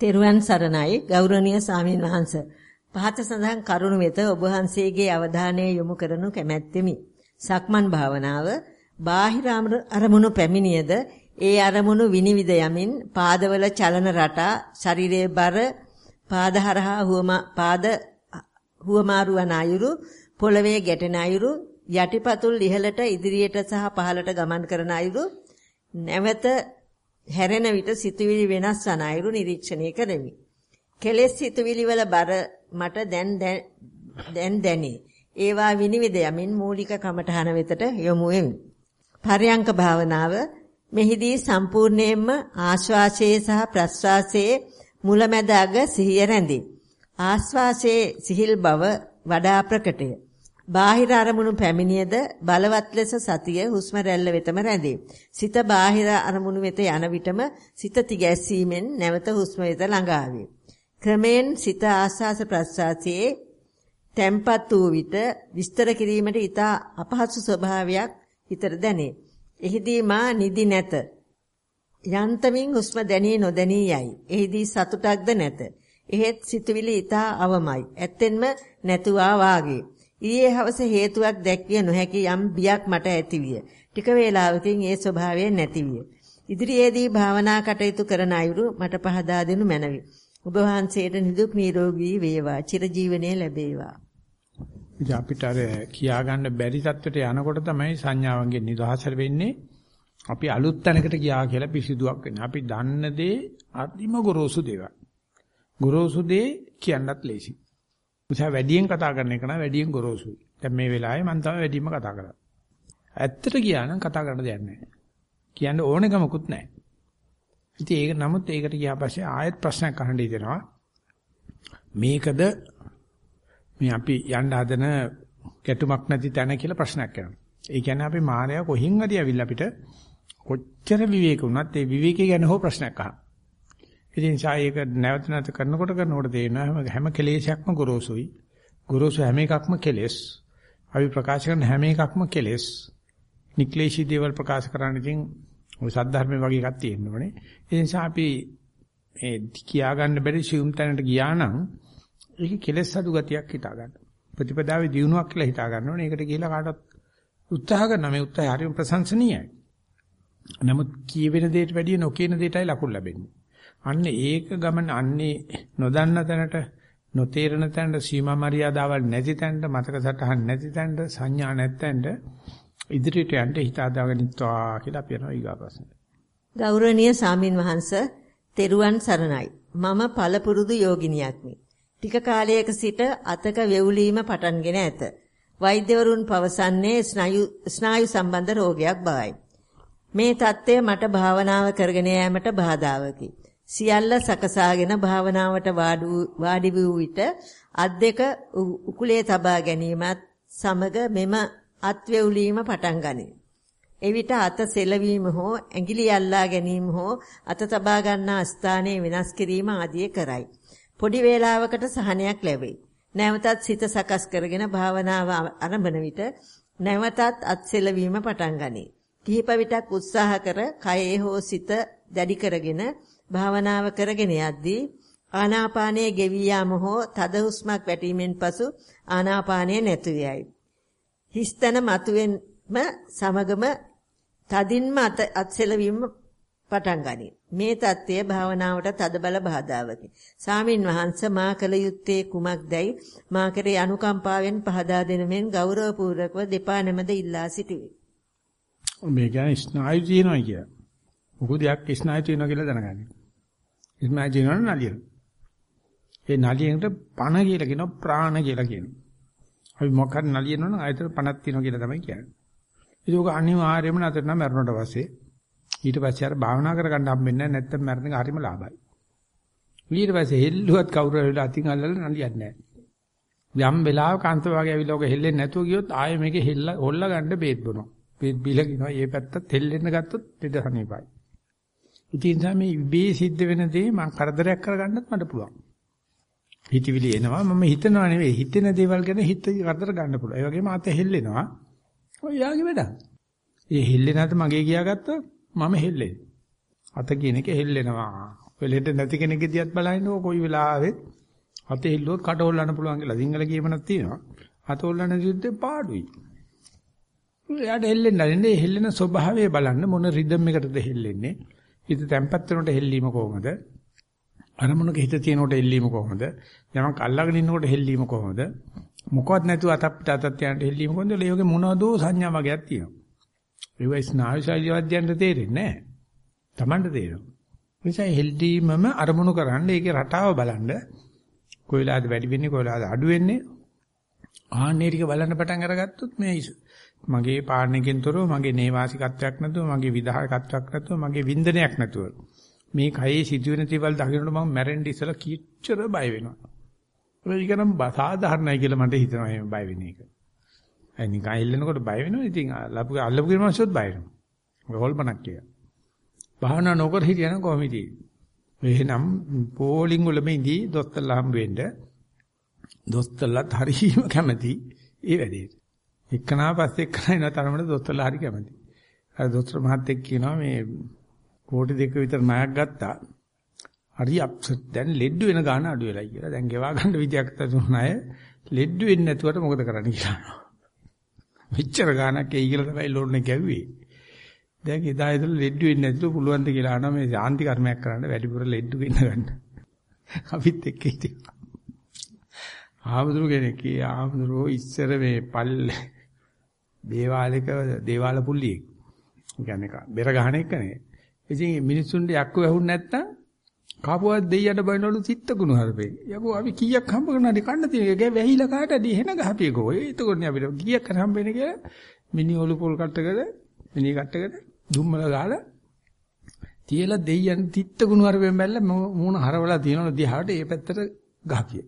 තෙරුවන් සරණයි ගෞරවනීය ස්වාමීන් වහන්සේ. පහත සඳහන් කරුණ වෙත ඔබ වහන්සේගේ අවධානය යොමු කරනු කැමැත්තෙමි. සක්මන් භාවනාව බාහිර අරමුණු පැමිණියද ඒ අරමුණු විනිවිද යමින් පාදවල චලන රටා ශරීරයේ බර පාදහරහා හුවම පාද හුවමාරු වන අයුරු පොළවේ ගැටෙන අයුරු යටිපතුල් ඉහළට ඉදිරියට සහ පහළට ගමන් කරන අයුරු නැවත හැරෙන විට සිතුවිලි වෙනස් වන අයුරු නිරීක්ෂණය කරමි. කෙලෙස් සිතුවිලි වල බර මට දැන් දැන් දැනේ. ඒවා විනිවිද යමින් මූලික කමඨහන වෙතට යොමු වෙමි. පරයන්ක භාවනාව මෙහිදී සම්පූර්ණයෙන්ම ආශ්වාසයේ සහ ප්‍රශ්වාසයේ මුලැමැද අග සිහිය රැඳේ. ආස්වාසේ සිහිල් බව වඩා ප්‍රකටය. බාහිර අරමුණු පැමිණියද බලවත් ලෙස සතිය හුස්ම රැල්ල වෙතම රැඳේ. සිත බාහිර අරමුණු වෙත යන විටම සිත තිගැස්සීමෙන් නැවත හුස්ම වෙත ළඟා වේ. ක්‍රමෙන් සිත ආස්වාස ප්‍රස්වාසයේ තැම්පත් වූ විට විස්තර කිරීමට ඊට අපහසු ස්වභාවයක් හිතට දැනේ. එහිදී මා නිදි නැත. යන්තමින් හුස්ම දැනී නොදැනී යයි. එහිදී සතුටක්ද නැත. එහෙත් සිතුවිලි ඊතා අවමයි. ඇත්තෙන්ම නැතුවා වාගේ. ඊයේ හවස හේතුවක් දැක්විය නොහැකි යම් බියක් මට ඇතිවිය. ටික වේලාවකින් ඒ ස්වභාවය නැතිවිය. ඉදිරියේදී භාවනා කටයුතු කරන අයුරු මට පහදා දෙනු මැනවි. ඔබ වහන්සේට නිදුක් නිරෝගී වේවා. චිරජීවනයේ ලැබේවා. ඉතින් අපිට අර කියා ගන්න බැරි තත්ත්වයට යනකොට තමයි සංඥාවන්ගෙන් නිදහස් වෙන්නේ. අපි අලුත් තැනකට ගියා කියලා පිසිදුවක් වෙනවා. අපි දන්න දේ අතිම ගොරෝසු දේවල්. ගොරෝසු දේ කියන්නත් ලේසි. නිසා වැඩියෙන් කතා කරන එක නම් වැඩියෙන් ගොරෝසුයි. දැන් මේ වෙලාවේ මම තමයි වැඩියෙන්ම කතා කරන්නේ. ඇත්තට ගියා නම් කතා කරන්න දෙයක් නැහැ. කියන්න ඕනෙකමකුත් නැහැ. ඉතින් ඒක නමුත් ඒකට ගියා පස්සේ ආයෙත් ප්‍රශ්නයක් අහන්න ඉතනවා. මේකද මේ අපි යන්න හදන ගැටුමක් නැති තැන කියලා ප්‍රශ්නයක් කරනවා. ඒ කියන්නේ අපි මායя කොහින් හරි ඇවිල්ලා අපිට කොච්චර විවේක වුණත් ඒ විවේකී ගැන හෝ ප්‍රශ්නයක් අහනවා. ඉතින් ඒක නැවත නැවත කරනකොට කරනකොට තේරෙනවා හැම කෙලෙසයක්ම ගොරෝසුයි. ගොරෝසු හැම එකක්ම කෙලෙස්. අපි ප්‍රකාශ කරන හැම එකක්ම කෙලෙස්. නික්ලේශී දේවල් ප්‍රකාශ කරන්න ඉතින් ඔය සද්ධර්මයේ වගේ එකක් තියෙන්න ඕනේ. ඒ නිසා අපි මේ කියා ගන්න බැරි සියුම් තැනට ගියා නම් ඒක කෙලෙස් අඩු ගතියක් හිතා ගන්න. ප්‍රතිපදාවේ දියුණුවක් කියලා හිතා ගන්න ඕනේ. ඒකට කියලා කාටවත් උත්සාහ කරන මේ උත්සාහය හරිම ප්‍රශංසනීයයි. නමුත් කියවෙන දෙයට වැඩිය නොකියන දෙයටයි ලකුණු ලැබෙන්නේ. අන්න ඒක ගමන අන්නේ නොදන්න තැනට නොතේරෙන තැනට සීමා මරියාදාවල් නැති තැනට මතක සටහන් නැති තැනට සංඥා නැත්තැනට ඉදිරියට යන්න හිත හදාගනිත්වා කියලා අපි යනවා ඊගා ප්‍රශ්නේ. ගෞරවනීය සාමින් වහන්ස තෙරුවන් සරණයි. මම පළපුරුදු යෝගිනියක්මි. ටික කාලයක සිට අතක වේවුලීම පටන්ගෙන ඇත. වෛද්‍යවරුන් පවසන්නේ ස්නායු ස්නායු සම්බන්ධ රෝගයක් බවයි. මේ தත්ත්වය මට භාවනාව කරගෙන යාමට බාධාවකි. සියල්ල සකසාගෙන භාවනාවට වාඩි වූ විට අත් දෙක උකුලේ තබා ගැනීමත් සමග මෙම අත්වැවුලීම පටන් ගනී. එවිට අත සෙලවීම හෝ ඇඟිලි අල්ලා ගැනීම හෝ අත තබා ගන්නා ස්ථානයේ වෙනස් කිරීම ආදිය කරයි. පොඩි වේලාවකට සහනයක් ලැබේ. නැවතත් සිත සකස් කරගෙන භාවනාව ආරම්භන විට නැවතත් අත් සෙලවීම පටන් ගනී. කිහිප විටක් උත්සාහ කර කයේ හෝ සිත දැඩි කරගෙන භාවනාව කරගෙන යද්දී ආනාපානයේ ගෙවී යාම හෝ තද හුස්මක් වැටීමෙන් පසු ආනාපානය නැතු යයි. හිස්තන මතුවෙන්ම සමගම තදින්ම අත්සෙලවීම පටන් ගනී. මේ தත්ත්වය භාවනාවට තදබල බාධාවකි. සාමින් වහන්ස මා කල යුත්තේ කුමක්දයි මා කෙරේ අනුකම්පාවෙන් පහදා දෙන මෙන් ගෞරවපූර්වකව දෙපා නැමද ඉල්ලා සිටිවේ. මේ කියන්නේ ස්නායු තියෙනවා කිය. මොකද යක් ස්නායු තියෙනවා කියලා දැනගන්න. ස්නායු තියෙනවා නලියන. ඒ නලියෙන්ට පණ කියලා කියනවා ප්‍රාණ කියලා කියනවා. අපි මොකක් හරි නලියනවනම් ආයතන පණක් තියෙනවා කියලා තමයි කියන්නේ. ඒක අනිවාර්යයෙන්ම නැතර නම් මරණයට පස්සේ ඊට පස්සේ අර භාවනා කරගන්න හම්බෙන්නේ නැහැ නැත්තම් මරණ එක හරිම ලාභයි. ඊට පස්සේ හෙල්ලුවත් කවුරු හරි අතින් අල්ලලා නලියන්නේ නැහැ. යම් වෙලාවක අන්ත වගේ ඇවිල්ලා ඔක හෙල්ලෙන්නේ නැතුව ගියොත් ආයෙ මේකේ හෙල්ල හොල්ලා ගන්න බේත් බොනවා. බේත් බීලා කියනවා මේ පැත්තත් හෙල්ලෙන්න ගත්තොත් දෙද හනිපයි. ඉතින් තමයි ඉබේ සිද්ධ වෙන දේ මම කරදරයක් කරගන්නත් මට පුළුවන්. හිතවිලි එනවා මම හිතනවා නෙවෙයි හිතෙන දේවල් ගැන හිත කරදර ගන්න පුළුවන්. ඒ වගේම අත හෙල්ලෙනවා. ඔය යාගේ වැඩ. ඒ හෙල්ලෙන අත මගේ කියාගත්තොත් මම හෙල්ලෙන්නේ. අත කියන එක හෙල්ලෙනවා. වෙලෙට නැති කෙනෙක්ගේ දිහත් බලහින්නකො කොයි වෙලාවෙත් අත හෙල්ලුවොත් කට හොල්ලන්න පුළුවන් කියලා සිංහල කියමනක් තියෙනවා. අත හොල්ලන්න යුද්ධේ පාඩුයි. එයාට හෙල්ලෙන්න නැන්නේ හෙල්ලෙන ස්වභාවය බලන්න මොන රිද්ම් එකටද හෙල්ලෙන්නේ. හිත තැම්පත් වෙනකොට හෙල්ලීම කොහොමද? අරමුණක හිත තියෙනකොට හෙල්ලීම කොහොමද? යමක් අල්ලගෙන ඉන්නකොට හෙල්ලීම කොහොමද? මොකවත් නැතුව අතප්පිට අතත් යනට හෙල්ලීම කොහොමද? ඒ වගේ මොනවදෝ සංඥා වගේක් තියෙනවා. ඒවයි ස්නායු ශෛලියවද්‍යයන්ට තේරෙන්නේ නැහැ. Tamanට තේරෙනවා. නිසා හෙල්ලීමම අරමුණු කරන්න ඒකේ රටාව බලන්න කොයිලාද වැඩි වෙන්නේ කොයිලාද අඩු වෙන්නේ ආන්නේ ටික බලන්න පටන් අරගත්තොත් මේ මගේ පාලනයකින් තොරව මගේ නේවාසිකත්වයක් නැතුව මගේ විධායකත්වයක් නැතුව මගේ වින්දනයක් නැතුව මේ කයේ සිදුවෙන දේවල් දකිනකොට මම මැරෙන්න ඉස්සලා කීච්චර බය වෙනවා. ඒක නම් සාධාරණයි කියලා මට හිතෙනවා එහෙම බය වෙන එක. අය නිකන් ඉල්ලනකොට බය වෙනවා. ඉතින් ලපු අල්ලපු කෙනාසොත් බය වෙනවා. ඔය හොල්මනක් කිය. භාවනා නොකර හිටියනම් කොහොමද තියෙන්නේ? එහෙනම් පෝලිං වලම ඉඳී දොස්තරලා හම්බ වෙන්න දොස්තරලාත් හරිම කැමති ඒ වැඩේට. එක්කනා පස්සේ එක්කනා එන තරමට දොස්තරලා හරි කැමති. අර දොස්තර මහත්තයෙක් කියනවා මේ කෝටි දෙක විතර ණයක් ගත්තා. හරි අප්සෙට් දැන් ලෙඩ්ඩු වෙන ගාන අඩු වෙලා කියලා. දැන් ගෙවා ගන්න විදියක් තතුන අය ලෙඩ්ඩු වෙන්නේ නැතුවට මොකද කරන්න කියලා. මෙච්චර ගානක් එයි කියලා තමයි ලෝන් එක ගැව්වේ. දැන් එදා ඉඳලා ලෙඩ්ඩු වෙන්නේ නැතුව පුළුවන් ද කියලා අහනවා මේ ශාන්ති කර්මයක් කරන්න වැඩිපුර ලෙඩ්ඩු වෙන්න ගන්න. අපිත් එක්ක හිටියා. ආමතුරු කෙනෙක් කී ආමතුරු ඉස්සර මේ පල්ලේ දේවාලයක දේවාල පුල්ලියෙක්. කියන්නේ බෙර ගහන එක නේ. ඉතින් මිනිස්සුන්ට යක්කු වැහුන්නේ නැත්තම් කාපුවා දෙයියට බයිනවලු සිත්ත ගුණ හරපේ. යකෝ අපි කීයක් හම්බ කරනවද කන්න තියෙන එක වැහිලා කාටද එහෙන ගහපියකෝ. ඒතකොටනේ අපිට කීයක් හරි හම්බ වෙන්නේ කියලා මිනි ඔලු පොල් කට්ටකට මිනි කට්ටකට දුම්මල ගාලා තියලා දෙයියන් තිත්ත ගුණ හරපෙන් බැලලා මූණ හරවලා තියනවලු දිහාට ඒ පැත්තට ගහපිය.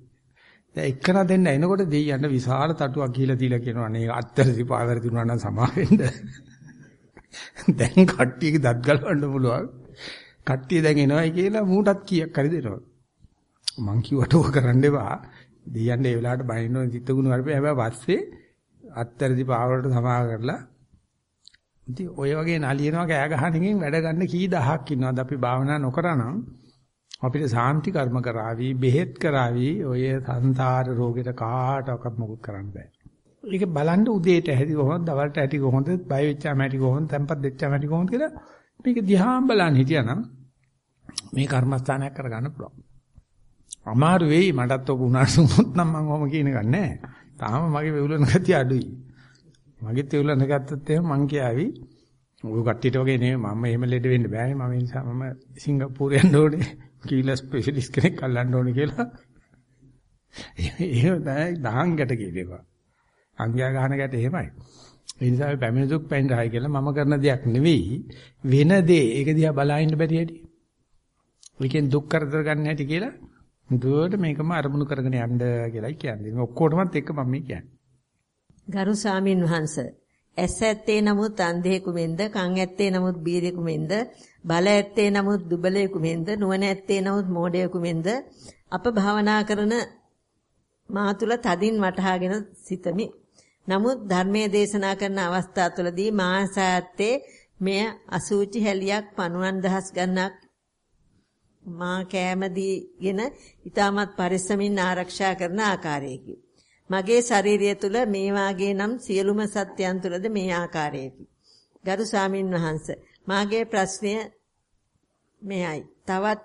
දැන් එක්කන දෙන්න එනකොට දෙයියන්ට විශාල තටුවක් ගිහිලා තියලා කියනවා නේ අත්තරදි පාවර දිනුවා නම් සමා වෙන්න. දැන් කට්ටියගේ දත් ගලවන්න පුළුවන්. කට්ටිය දැන් එනවයි කියලා මූටත් කීයක් හරි දෙනවා. මං කිව්වට ඕක කරන්න එපා. දෙයයන් ඒ වෙලාවට බයින්නෝ චිත්තගුණ වරපේ හැබැයි පස්සේ අත්තරදි පාවරට සමා කරලා ඉතින් ඔය වගේ නලියනවා කෑ ගහන එකෙන් වැඩ ගන්න කී දහයක් ඉන්නවද අපි භාවනා නොකරනම් අපිට සාන්ති කර්ම කරાવી බෙහෙත් කරાવી ඔය සංසාර රෝගෙට කාටවත් මොකුත් කරන්න බෑ. ඒක බලන්න උදේට ඇති කොහොමද දවල්ට ඇති කොහොමද බය වෙච්චාම ඇති කොහොමද tempat දෙච්චාම ඇති කොහොමද කියලා මේක දිහාම බලන්න හිටියානම් මේ කර්මස්ථානයක් කරගන්න පුළුවන්. අමාරු වෙයි මටත් ඔබ උනාට උනොත් නම් මම ඔහොම කියන එක නෑ. තාම මගේ වෙවුලන ගතිය අඩුයි. මගෙත් වෙවුලන ගත්තත් එහෙම මං කියාවි. ඔය කට්ටියට වගේ නෙමෙයි මම එහෙම ලෙඩ වෙන්න බෑනේ. මම ඒ නිසා මම සිංගප්පූරු යන්න ඕනේ. කීලා ස්පෙෂලිස්ට් කෙනෙක් අල්ලන්න ඕනේ කියලා. එහෙම තමයි දහංගට කියදේවා. අංගයා ගහන ගැට එහෙමයි. ඒ නිසා අපි පැමිණි දුක් පැන් රහයි කියලා මම කරන දෙයක් නෙවෙයි වෙන දේ ඒක දිහා බලාගෙන බැරි හැටි. ඔයකෙන් දුක් කරදර ගන්න හැටි කියලා මුදුවට මේකම අරමුණු කරගෙන යන්න කියලායි කියන්නේ. මේ ඔක්කොටමත් එක මම මේ කියන්නේ. ගරු ස්වාමින් වහන්සේ ඇස් ඇත්තේ නමුත් අන්ධයෙකු මෙන්ද කන් ඇත්තේ නමුත් බීරෙකු මෙන්ද බල ඇත්තේ නමුත් දුබලයෙකු මෙන්ද නුවණ ඇත්තේ නමුත් මෝඩයෙකු මෙන්ද අප භාවනා කරන මා තුල තදින් වටහාගෙන සිතමි නමුත් ධර්මයේ දේශනා කරන අවස්ථා තුළදී මාසාත්තේ මෙය අසූචි හැලියක් පණුවන් දහස් ගණනක් මා කෑමදීගෙන ඊටමත් පරිස්සමින් ආරක්ෂා කරන ආකාරයකි. මගේ ශරීරය තුල මේ වාගේ නම් සියලුම සත්‍යයන් තුලද මේ ආකාරයකි. ගරු ස්වාමින් වහන්සේ මාගේ ප්‍රශ්නය මෙයයි. තවත්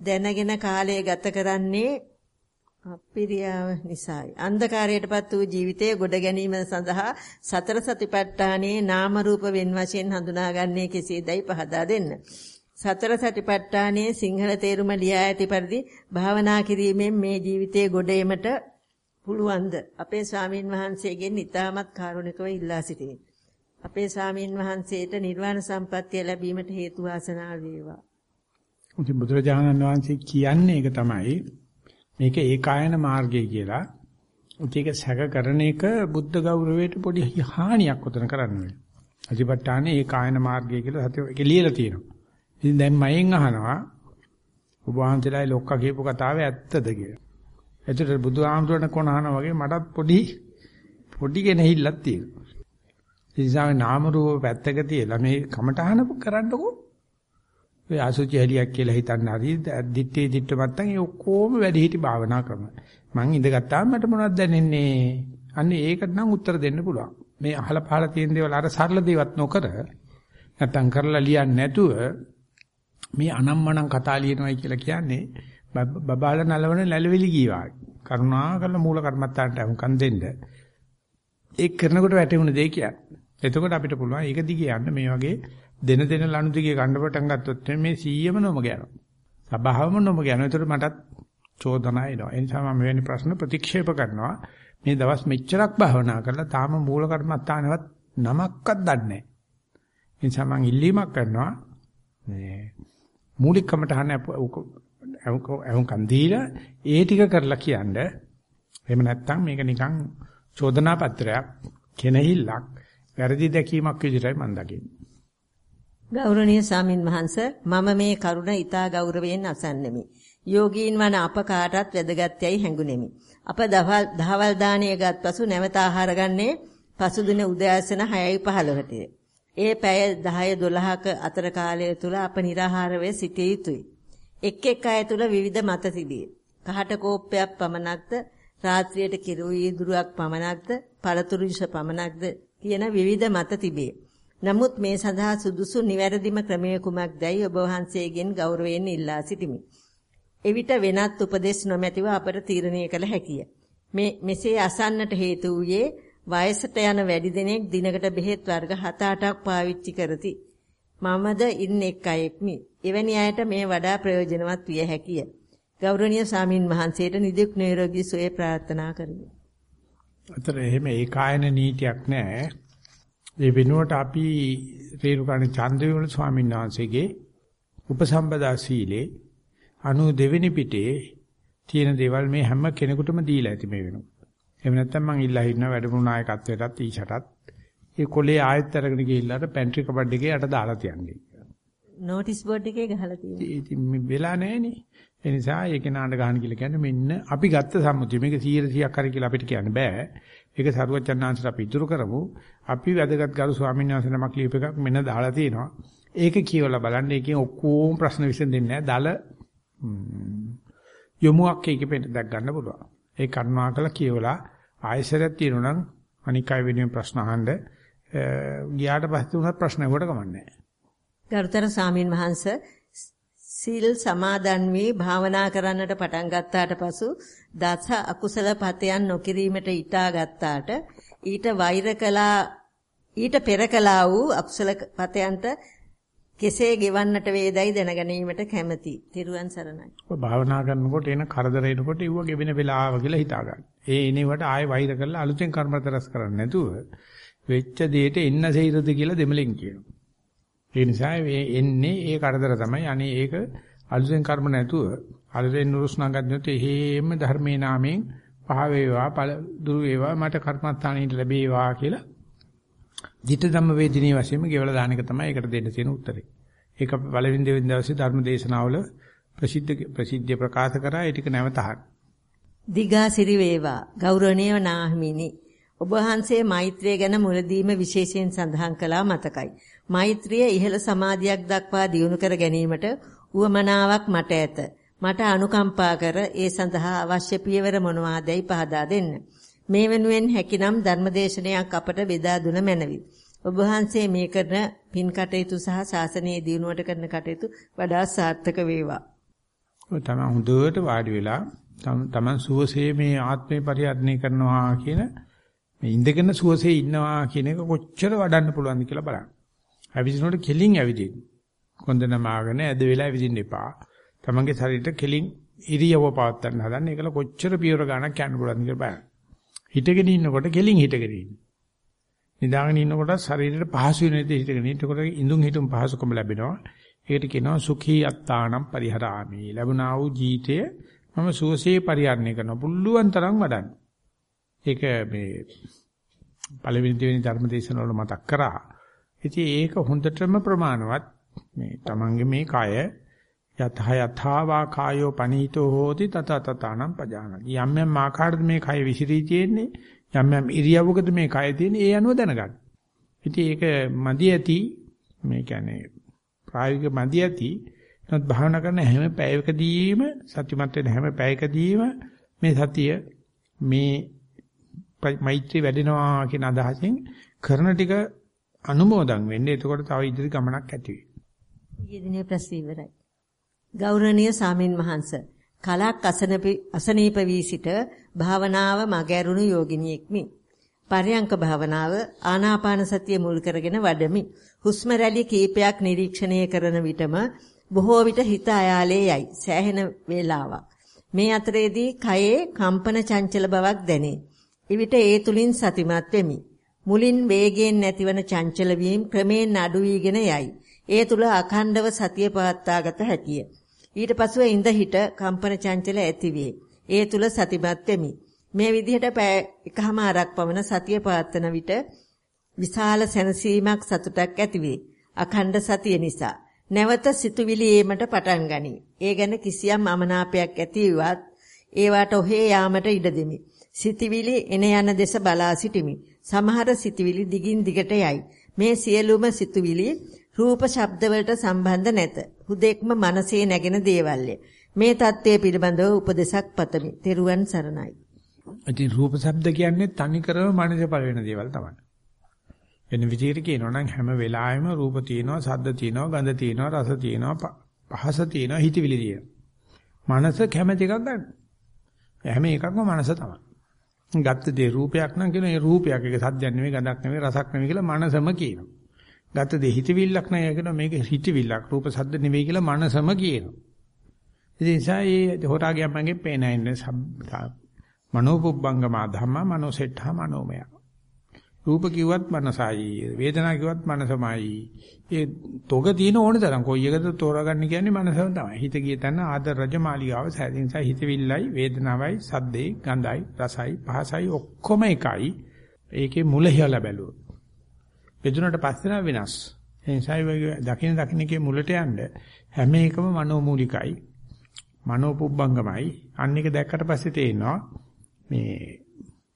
දැනගෙන කාලය ගත කරන්නේ අපිරියාව නිසායි. අන්ධකාරයටපත් වූ ජීවිතයේ ගොඩ ගැනීම සඳහා සතර සතිපට්ඨානයේ නාම රූප වෙන් වශයෙන් හඳුනාගන්නේ කෙසේදයි පහදා දෙන්න. සතර සතිපට්ඨානයේ සිංහල තේරුම ලියා ඇති පරිදි භාවනා කිරීමෙන් මේ ජීවිතයේ ගොඩ එමට පුළුවන්ද? අපේ ස්වාමින් වහන්සේගෙන් ඉතාමත් කාරුණිකව ඉල්ලා සිටිනේ. අපේ ස්වාමින් වහන්සේට නිර්වාණ සම්පත්තිය ලැබීමට හේතු වාසනා වේවා. ඉතින් බුදුරජාණන් වහන්සේ කියන්නේ ඒක තමයි මේක ඒකායන මාර්ගය කියලා. ඒක සැක කරන එක බුද්ධ ගෞරවයට පොඩි හානියක් උතන කරන්න වෙනවා. අධිපට්ඨානේ ඒකායන මාර්ගය කියලා සත්‍ය ඒක ලියලා තියෙනවා. ඉතින් දැන් මයෙන් අහනවා ඔබ වහන්සේලායි ලොක්කා කියපු කතාව ඇත්තද කියලා. එතකොට බුදුහාමුදුරණ කොන අහනවා වගේ මටත් පොඩි පොඩි කෙනෙහිල්ලක් තියෙනවා. ඒ නිසා නාම රූප පැත්තක තියලා මේ කමටහන කරන්නකෝ ඔය අසුචි හැලියක් කියලා හිතන්න හරි දිත්තේ දිට්ට මත්තන් ඒ ඔක්කොම වැඩි හිටි භාවනා කරන. මං ඉඳගත්තාම මට මොනවද දැනෙන්නේ? අන්න ඒකට නම් උත්තර දෙන්න පුළුවන්. මේ අහලා පහලා තියෙන දේවල් අර සරල දේවත් නොකර නැත්තම් කරලා ලියන්නේ නැතුව මේ අනම්මනම් කතා ලියනවායි කියලා කියන්නේ බබාල නලවන ලැලවිලි ගියා. කරුණාකරලා මූල කර්මත්තාන්ට අහුම්කම් දෙන්න. ඒක කරනකොට වැටෙමුණ දෙය කියන්නේ. එතකොට අපිට පුළුවන් ඒක දිගේ යන්න මේ වගේ දෙන දෙන ලනු දිගේ ගන්න පටන් ගත්තොත් මේ 100ම නොම යනවා. සබාවම නොම යනවා. ඒතර මටත් චෝදනා එනවා. ඒ නිසා මම මෙවැනි ප්‍රශ්න ප්‍රතික්ෂේප කරනවා. මේ දවස් මෙච්චරක් භාවනා කරලා තාම මූල කර්මස්ථානවත් නමක්වත් දන්නේ නැහැ. ඒ නිසා මම ඉල්ලීමක් කරනවා මේ මූලික කමටහන අහුම්කම් දීලා ඒ ටික කරලා කියන්න. එහෙම නැත්නම් මේක නිකන් චෝදනා පත්‍රයක් කෙනහිල්ලක් වැරදි දැකීමක් විදිහටයි මම දකින්නේ. ගෞරවනීය සාමින් වහන්ස මම මේ කරුණ ඊතා ගෞරවයෙන් අසන්නෙමි. යෝගීන් වන අප කාටත් වැදගත් යයි හැඟුණෙමි. අප දහවල් දාණය ගත් පසු නැවත ආහාර ගන්නේ පසුදින උදෑසන 6:15ටය. ඒ පැය 10 12ක අතර කාලය තුල අප निराහාරව සිටිය යුතුය. එක් එක් අය තුල විවිධ මත තිබේ. කහට කෝප්පයක් පමණක්ද රාත්‍රියට කිරි වීදුරුවක් පමණක්ද පළතුරු ජුස පමණක්ද කියන විවිධ මත තිබේ. නමුත් මේ සඳහා සුදුසු නිවැරදිම ක්‍රමය කුමක්දයි ඔබ වහන්සේගෙන් ගෞරවයෙන් ඉල්ලා සිටිමි. එවිට වෙනත් උපදෙස් නොමැතිව අපට තීරණය කළ හැකිය. මේ මෙසේ අසන්නට හේතු වූයේ වයසට යන වැඩි දෙනෙක් දිනකට බෙහෙත් වර්ග 7-8ක් පාවිච්චි කරති. මමද ඉන් එක් අයෙක්මි. එවැනි අයට මේ වඩා ප්‍රයෝජනවත් විය හැකිය. ගෞරවනීය සාමින් වහන්සේට නිදුක් නිරෝගී සුවය ප්‍රාර්ථනා කරමි. අතර එහෙම ඒකායන නීතියක් නැහැ. ඒ වෙනුවට අපි රේරුකාණ චන්ද්‍රවිමල ස්වාමීන් වහන්සේගේ උපසම්පදා සීලේ 92 වෙනි පිටේ තියෙන දේවල් මේ හැම කෙනෙකුටම දීලා ඇති මේ වෙනකොට. එහෙම නැත්නම් මං ඉල්ලා හිටන වැඩමුණු නායකත්වයටත් ඊෂටත් ඒ කොලේ ආයෙත් අරගෙන ගිහිල්ලාට පැන්ට්‍රි කබඩ් එකේ යට දාලා තියන්නේ. නෝටිස් බෝඩ් එකේ ගහලා තියෙනවා. ඉතින් මේ වෙලා නැහනේ. ඒ නිසා ඒක නාඩ ගහන කියලා කියන්නේ මෙන්න අපි ගත්ත සම්මුතිය. මේක 100%ක් හරි කියලා අපිට කියන්න බෑ. ඒක සරුවචන්නාංශට අපි ඉතුරු කරමු. අපි වැදගත් ගරු ස්වාමීන් වහන්සේ නමක් ලියප එකක් මෙන්න දාලා තියෙනවා. ඒක කියවලා බලන්න. ඒකෙන් ඔක්කොම ප්‍රශ්න විසඳෙන්නේ නැහැ. දල යොමුක් ඒකෙ පෙන්න දැක් ගන්න පුළුවන්. ඒ කරුණාකර කියවලා ආයෙසරයක් තියෙනවා නම් අනික් අය වෙනුවෙන් ප්‍රශ්න අහන්න ගියාට පස්සේ උනත් ප්‍රශ්න වලට කමන්නේ නැහැ. ගරුතර සාමින් වහන්ස සීල් සමාදන් වී භාවනා කරන්නට පටන් ගත්තාට පසු දස අකුසල පතයන් නොකිරීමට ඊටා ගත්තාට ඊට වෛර කළා ඊට පෙර කළා වූ අකුසල පතයන්ට කෙසේ ගෙවන්නට වේදයි දැනගැනීමට කැමැති. තිරුවන් සරණයි. ඔය භාවනා කරනකොට එන කරදර එනකොට ඉව ගෙවෙන වෙලාව කියලා හිතා ගන්න. ඒ එනේවට ආයෙ වෛර කරලා අලුතෙන් කර්මත රැස් කරන්නේ නැතුව වෙච්ච දෙයට එන්න සෙයිරද කියලා දෙමලෙන් කියනවා. ඒ නිසා මේ එන්නේ ඒ කරදර තමයි. අනේ ඒක අලුතෙන් කර්ම නැතුව අලුතෙන් නුරුස්නාගත් නැතුව එහෙම ධර්මයේ නාමයෙන් පහ වේවා දුරු වේවා මට කර්මස්ථානෙට ලැබේවා කියලා ධිට ධම්ම වේදිනී වශයෙන්ම ගෙවලා දාන එක තමයි ඒකට දෙන්න තියෙන උත්තරේ. ඒක අපි පළවෙනි දෙවෙනි දවසේ ධර්ම දේශනාවල ප්‍රසිද්ධ ප්‍රසිද්ධිය ප්‍රකාශ කරා ඒ ටික නැවත අහන්න. දිගාසිරි වේවා ගෞරවනීය නාහිමිනි ඔබ වහන්සේ මෛත්‍රිය ගැන මුලදීම විශේෂයෙන් සඳහන් කළා මතකයි. මෛත්‍රිය ඉහළ සමාධියක් දක්වා දියුණු කර ගැනීමට උවමනාවක් මට ඇත. මට අනුකම්පා කර ඒ සඳහා අවශ්‍ය පියවර මොනවාදයි පහදා දෙන්න. මේ වෙනුවෙන් හැකිනම් ධර්මදේශනයක් අපට බෙදා දුන මැනවි. ඔබ වහන්සේ මේ කරන පින් කටයුතු සහ ශාසනයේ දියුණුවට කරන කටයුතු වඩා සාර්ථක වේවා. ඔය තමයි හොඳට වාඩි වෙලා තමන් සුවසේ මේ ආත්මේ පරිහරණය කරනවා කියන මේ ඉඳගෙන සුවසේ ඉන්නවා කියන එක කොච්චර වඩන්න පුළුවන්ද කියලා බලන්න. ඇවිදිනකොට කෙලින් ඇවිදින්න. කොන්ද නමාගෙන ඇද වෙලා ඇවිදින්න එපා. තමන්ගේ ශරීරයට කෙලින් ඉරියව්ව පවත්වන්න හදන්න. ඒකල කොච්චර පියවර ගණක් යන්න පුළුවන්ද කියලා බලන්න. හිටගෙන ඉන්නකොට කෙලින් හිටගෙන ඉන්න. නිදාගෙන ඉන්නකොට ශරීරයට පහසු වෙන විදිහට හිටගෙන ඉන්නකොට ඉඳුන් හිටුම් පහසුකම ලැබෙනවා. ඒකට කියනවා සුඛී අත්තානම් පරිහරාමි. ලැබුණා වූ ජීවිතය මම සුවසේ පරිහරණය කරනවා. පුළුවන් තරම් වඩන්න. ඒක මේ පළවෙනි දෙවෙනි ධර්ම දේශන වල මතක් කරා. ඉතින් ඒක හොඳටම ප්‍රමාණවත් මේ තමන්ගේ මේ කය යතහ යථාවා කායෝ පනීතෝ හෝති තත තතනම් පජානති යම් යම් ආකාරයකට මේ කය විසිරී තියෙන්නේ යම් යම් ඉරියව්වකද මේ කය තියෙන්නේ ඒ අනුව දැනගන්න. ඉතින් ඒක මදි ඇති මේ කියන්නේ ප්‍රායෝගික මදි ඇති නමුත් භාවනා කරන හැම පැයකදීම සත්‍යමත් වෙන හැම පැයකදීම මේ සතිය මේ මෛත්‍රී වැඩෙනවා කියන අදහසින් කරන ටික අනුමෝදන් වෙන්නේ එතකොට තව ඉදිරි ගමනක් ඇති වෙයි. ඊයේ දිනේ ප්‍රශ්න ඉවරයි. ගෞරවනීය සාමින් වහන්ස කලක් අසනීප වී සිට භාවනාව මගහැරුණු යෝගිනියෙක්මි. පරයන්ක භාවනාව ආනාපාන සතිය මුල් කරගෙන වඩමි. හුස්ම රැලි කීපයක් නිරීක්ෂණය කරන විටම බොහෝ විට හිත අයාලේ යයි. සෑහෙන වේලාවක්. මේ අතරේදී කයේ කම්පන චංචල බවක් දැනේ. එවිට ඒ තුලින් සතිමත් වෙමි. මුලින් වේගයෙන් නැතිවන චංචල වීම ක්‍රමයෙන් අඩු වීගෙන යයි. ඒ තුල අඛණ්ඩව සතිය පවත්වාගත හැකිය. ඊට පසුව ඉඳ හිට කම්පන චංචල ඇතිවේ. ඒ තුල සතිමත් වෙමි. මේ විදිහට පැය එකහමාරක් පමණ සතිය පවත්වන විට විශාල සැනසීමක් සතුටක් ඇතිවේ. අඛණ්ඩ සතිය නිසා. නැවත සිතුවිලි ඒමට පටන් ගනී. ඒ ගැන කිසියම් අමනාපයක් ඇතිවත් ඒවට ඔහේ යාමට ඉඩ දෙමි. සිතවිලි එන යන දෙස බලා සිටිමි. සමහර සිතවිලි දිගින් දිගට යයි. මේ සියලුම සිතුවිලි රූප ශබ්ද වලට සම්බන්ධ නැත. හුදෙක්ම මනසේ නැගෙන දේවල්ය. මේ தත්ත්වය පිළිබඳව උපදේශක් පතමි. තෙරුවන් සරණයි. ඉතින් රූප ශබ්ද කියන්නේ තනිකරම මනසේ පළ වෙන දේවල් තමයි. වෙන විදිහට කියනවා නම් හැම වෙලාවෙම රූප තියෙනවා, ශබ්ද තියෙනවා, ගන්ධ තියෙනවා, රස තියෙනවා, පහස තියෙනවා, හිතවිලි තියෙනවා. මනස කැමැති එකක් ගන්න. හැම එකක්ම මනස තමයි. ගත්ත දේ රූපයක් නම් කියන ඒ රූපයක් ඒක සද්දයක් නෙවෙයි ගඳක් නෙවෙයි රසක් නෙවෙයි කියලා මනසම කියනවා. ගත්ත දේ හිතවිල්ලක් නෑ කියන මේක හිතවිල්ලක් රූප සද්ද නෙවෙයි කියලා මනසම කියනවා. ඉතින් නිසා මේ හොරාගියන් මගේ පේන ඉන්නේ මනෝපුබ්බංගම ධම්ම මනෝසෙට්ඨා මනෝමය. රූප කිව්වත් මනසයි වේදනා කිව්වත් මනසමයි. ඒ තොග තියෙන ඕන තරම් කොයි එකද තෝරාගන්න කියන්නේ මනසම තමයි. හිත ගිය තැන ආදර රජ මාලිගාව සෑදෙන නිසා හිතවිල්ලයි වේදනාවයි සද්දේ ගඳයි රසයි පහසයි ඔක්කොම එකයි. ඒකේ මුල හියලා බැලුවොත්. බෙදුනට පස්සේ වෙනස්. ඒ නිසා දකින්න දකින්නකේ මුලට යන්න හැම එකම මනෝමූලිකයි. මනෝපුබ්බංගමයි. අන්න එක දැක්කට පස්සේ තේරෙනවා මේ